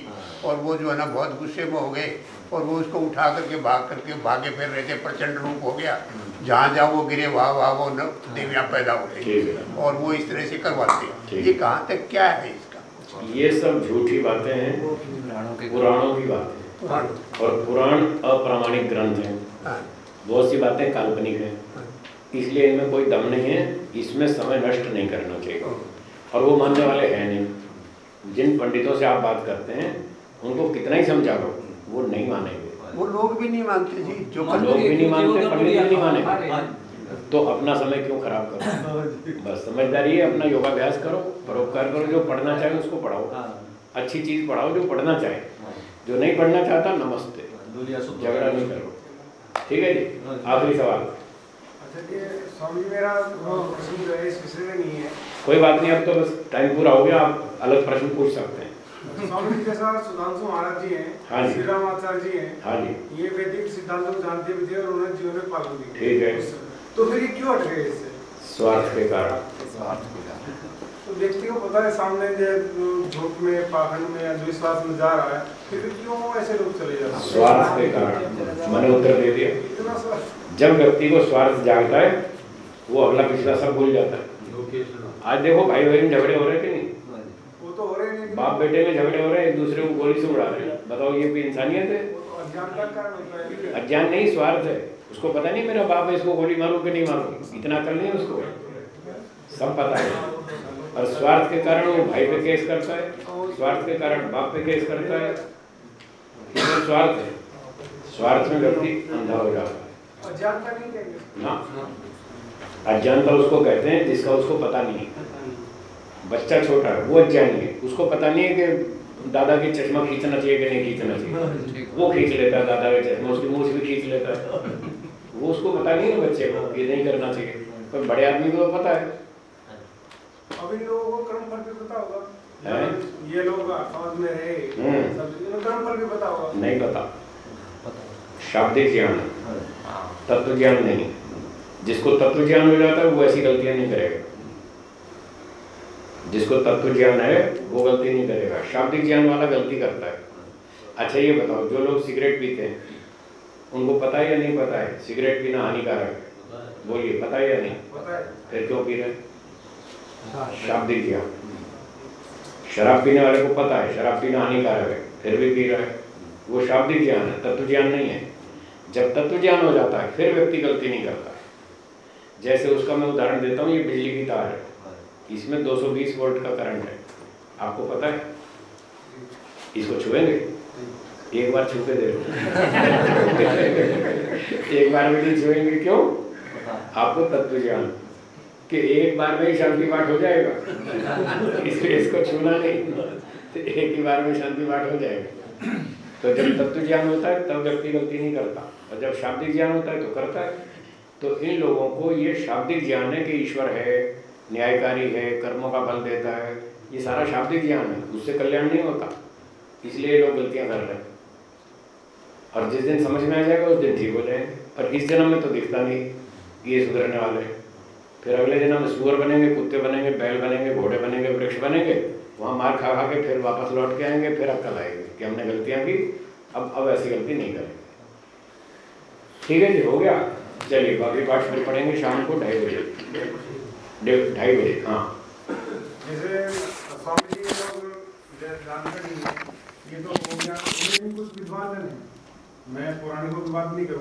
और वो जो है ना बहुत गुस्से में हो गए। और वो उसको उठा करके भाग करके भागे फिर रहे थे प्रचंड रूप हो गया। जहाँ जहाँ वो गिरे वहाँ वहाँ वो न- देवियाँ पैदा हो गई और वो इस तरह से करवाते हैं। ये कहाँ तक क्या है इसका? ये सब झूठी बातें हैं पुराणों की बातें और पुराण अप्रामाणिक ग्रंथ हैं। हाँ, बहुत सी बातें काल्पनिक हैं। इसलिए इनमें कोई दम नहीं है। इसमें समय नष्ट नहीं करना चाहिए। और वो मानने वाले हैं नहीं। जिन पंडितों से आप बात करते हैं उनको कितना ही समझा लो वो नहीं मानेंगे। वो लोग भी नहीं मानते जी जो लोग भी नहीं मानते पंडित भी नहीं मानेंगे। तो अपना समय क्यों खराब करो? बस समझदारी है अपना योगाभ्यास करो परोपकार करो जो पढ़ना चाहे उसको पढ़ाओ। अच्छी चीज़ पढ़ाओ जो पढ़ना चाहे। जो नहीं पढ़ना चाहता नमस्ते। झगड़ा नहीं करो। ठीक है जी? आखिरी सवाल। अच्छा स्वामी मेरा जो है इस विषय में नहीं है। कोई बात नहीं अब तो बस टाइम पूरा हो गया आप अलग प्रश्न पूछ सकते हैं। स्वामी जैसा सुधांशु महाराज जी हाँ जी। श्री आचार्य जी हैं। हाँ जी। ये वैदिक सिद्धांतों को जानते भी थे और उन्हें जीवन में पालन भी ठीक है। तो फिर ये क्यों हट गए इससे? स्वार्थ के कारण। तो व्यक्ति को पता है सामने झूठ में पाखंड में अंधविश्वास में जा रहा है फिर क्यों ऐसे लोग चले जाते हैं? स्वार्थ के कारण। मैंने उत्तर दे दिया। इतना जब व्यक्ति को स्वार्थ जागता है वो अगला पिछला सब भूल जाता है। आज देखो भाई बहन झगड़े हो रहे कि नहीं बाप बेटे में झगड़े हो रहे हैं एक दूसरे को गोली से उड़ा रहे हैं। बताओ ये कोई इंसानियत है? है अज्ञान नहीं स्वार्थ है। उसको पता नहीं मेरा बाप है इसको गोली मारूं कि नहीं मारूं? इतना कर नहीं उसको। सब पता है। और स्वार्थ के कारण वो भाई पे केस करता है स्वार्थ के कारण बाप पे केस करता है। स्वार्थ है। स्वार्थ में व्यक्ति अंधा हो जाता है। ना अज्ञानता उसको कहते हैं जिसका उसको पता नहीं है। बच्चा छोटा है वो अज्ञानी है उसको पता नहीं है कि दादा के चश्मा खींचना चाहिए कि नहीं खींचना चाहिए। वो खींच लेता है दादा का चश्मा उसकी मूछ भी खींच लेता है। वो उसको पता नहीं है बच्चे को ये नहीं करना चाहिए। पर बड़े आदमी को तो पता है। इन लोगों को कर्म फल भी पता होगा। हैं? ये लोग में रहे हम्म। सब कर्म फल भी पता होगा। नहीं पता। शाब्दिक ज्ञान तत्व ज्ञान नहीं। जिसको तत्व ज्ञान हो जाता है वो ऐसी गलतियाँ नहीं करेगा। जिसको तत्व ज्ञान है वो गलती नहीं करेगा। शाब्दिक ज्ञान वाला गलती करता है। अच्छा ये बताओ जो लोग सिगरेट पीते हैं उनको पता है या नहीं पता है? सिगरेट पीना हानिकारक है। बोलिए पता है या नहीं? पता है। फिर क्यों पी रहे शाब्दिक ज्ञान। शराब पीने वाले को पता है शराब पीना हानिकारक है फिर भी पी रहा है। वो शाब्दिक ज्ञान है तत्व ज्ञान नहीं है। जब तत्व ज्ञान हो जाता है फिर व्यक्ति गलती नहीं करता। है जैसे उसका मैं उदाहरण देता हूँ ये बिजली की तार है। इसमें 220 वोल्ट का करंट है। आपको पता है? इसको छुएँगे? एक बार छू के देखो एक बार में नहीं छुएँगे, क्यों? आपको तत्व ज्ञान कि एक बार में ही शांति पाठ हो जाएगा। इसलिए इसको छूना नहीं। तो एक ही बार में शांति पाठ हो जाएगा। तो जब तत्व ज्ञान होता है, तब व्यक्ति गलती नहीं करता। और जब शाब्दिक ज्ञान होता है तो करता है। तो इन लोगों को ये शाब्दिक ज्ञान है कि ईश्वर है। न्यायकारी है, कर्मों का फल देता है, ये सारा शाब्दिक ज्ञान है, उससे कल्याण नहीं होता, इसलिए लोग गलतियाँ कर रहे हैं। और जिस दिन समझ में आ जाएगा, उस दिन ठीक हो जाएँगे। पर इस जन्म में तो दिखता नहीं कि ये सुधरने वाले हैं। फिर अगले जन्म में सुअर बनेंगे, कुत्ते बनेंगे, बैल बनेंगे, घोड़े बनेंगे, वृक्ष बनेंगे, वहाँ मार खा खा के फिर वापस लौट के आएँगे, फिर अक्ल आएगी कि हमने गलतियाँ की, अब अब ऐसी गलती नहीं करेंगे। ठीक है जी, हो गया। चलिए, बाकी पाठ फिर पढ़ेंगे शाम को ढाई बजे। ढाई बजे हाँ। जैसे ये तो हो गया कुछ विद्वान मैं नहीं करूँ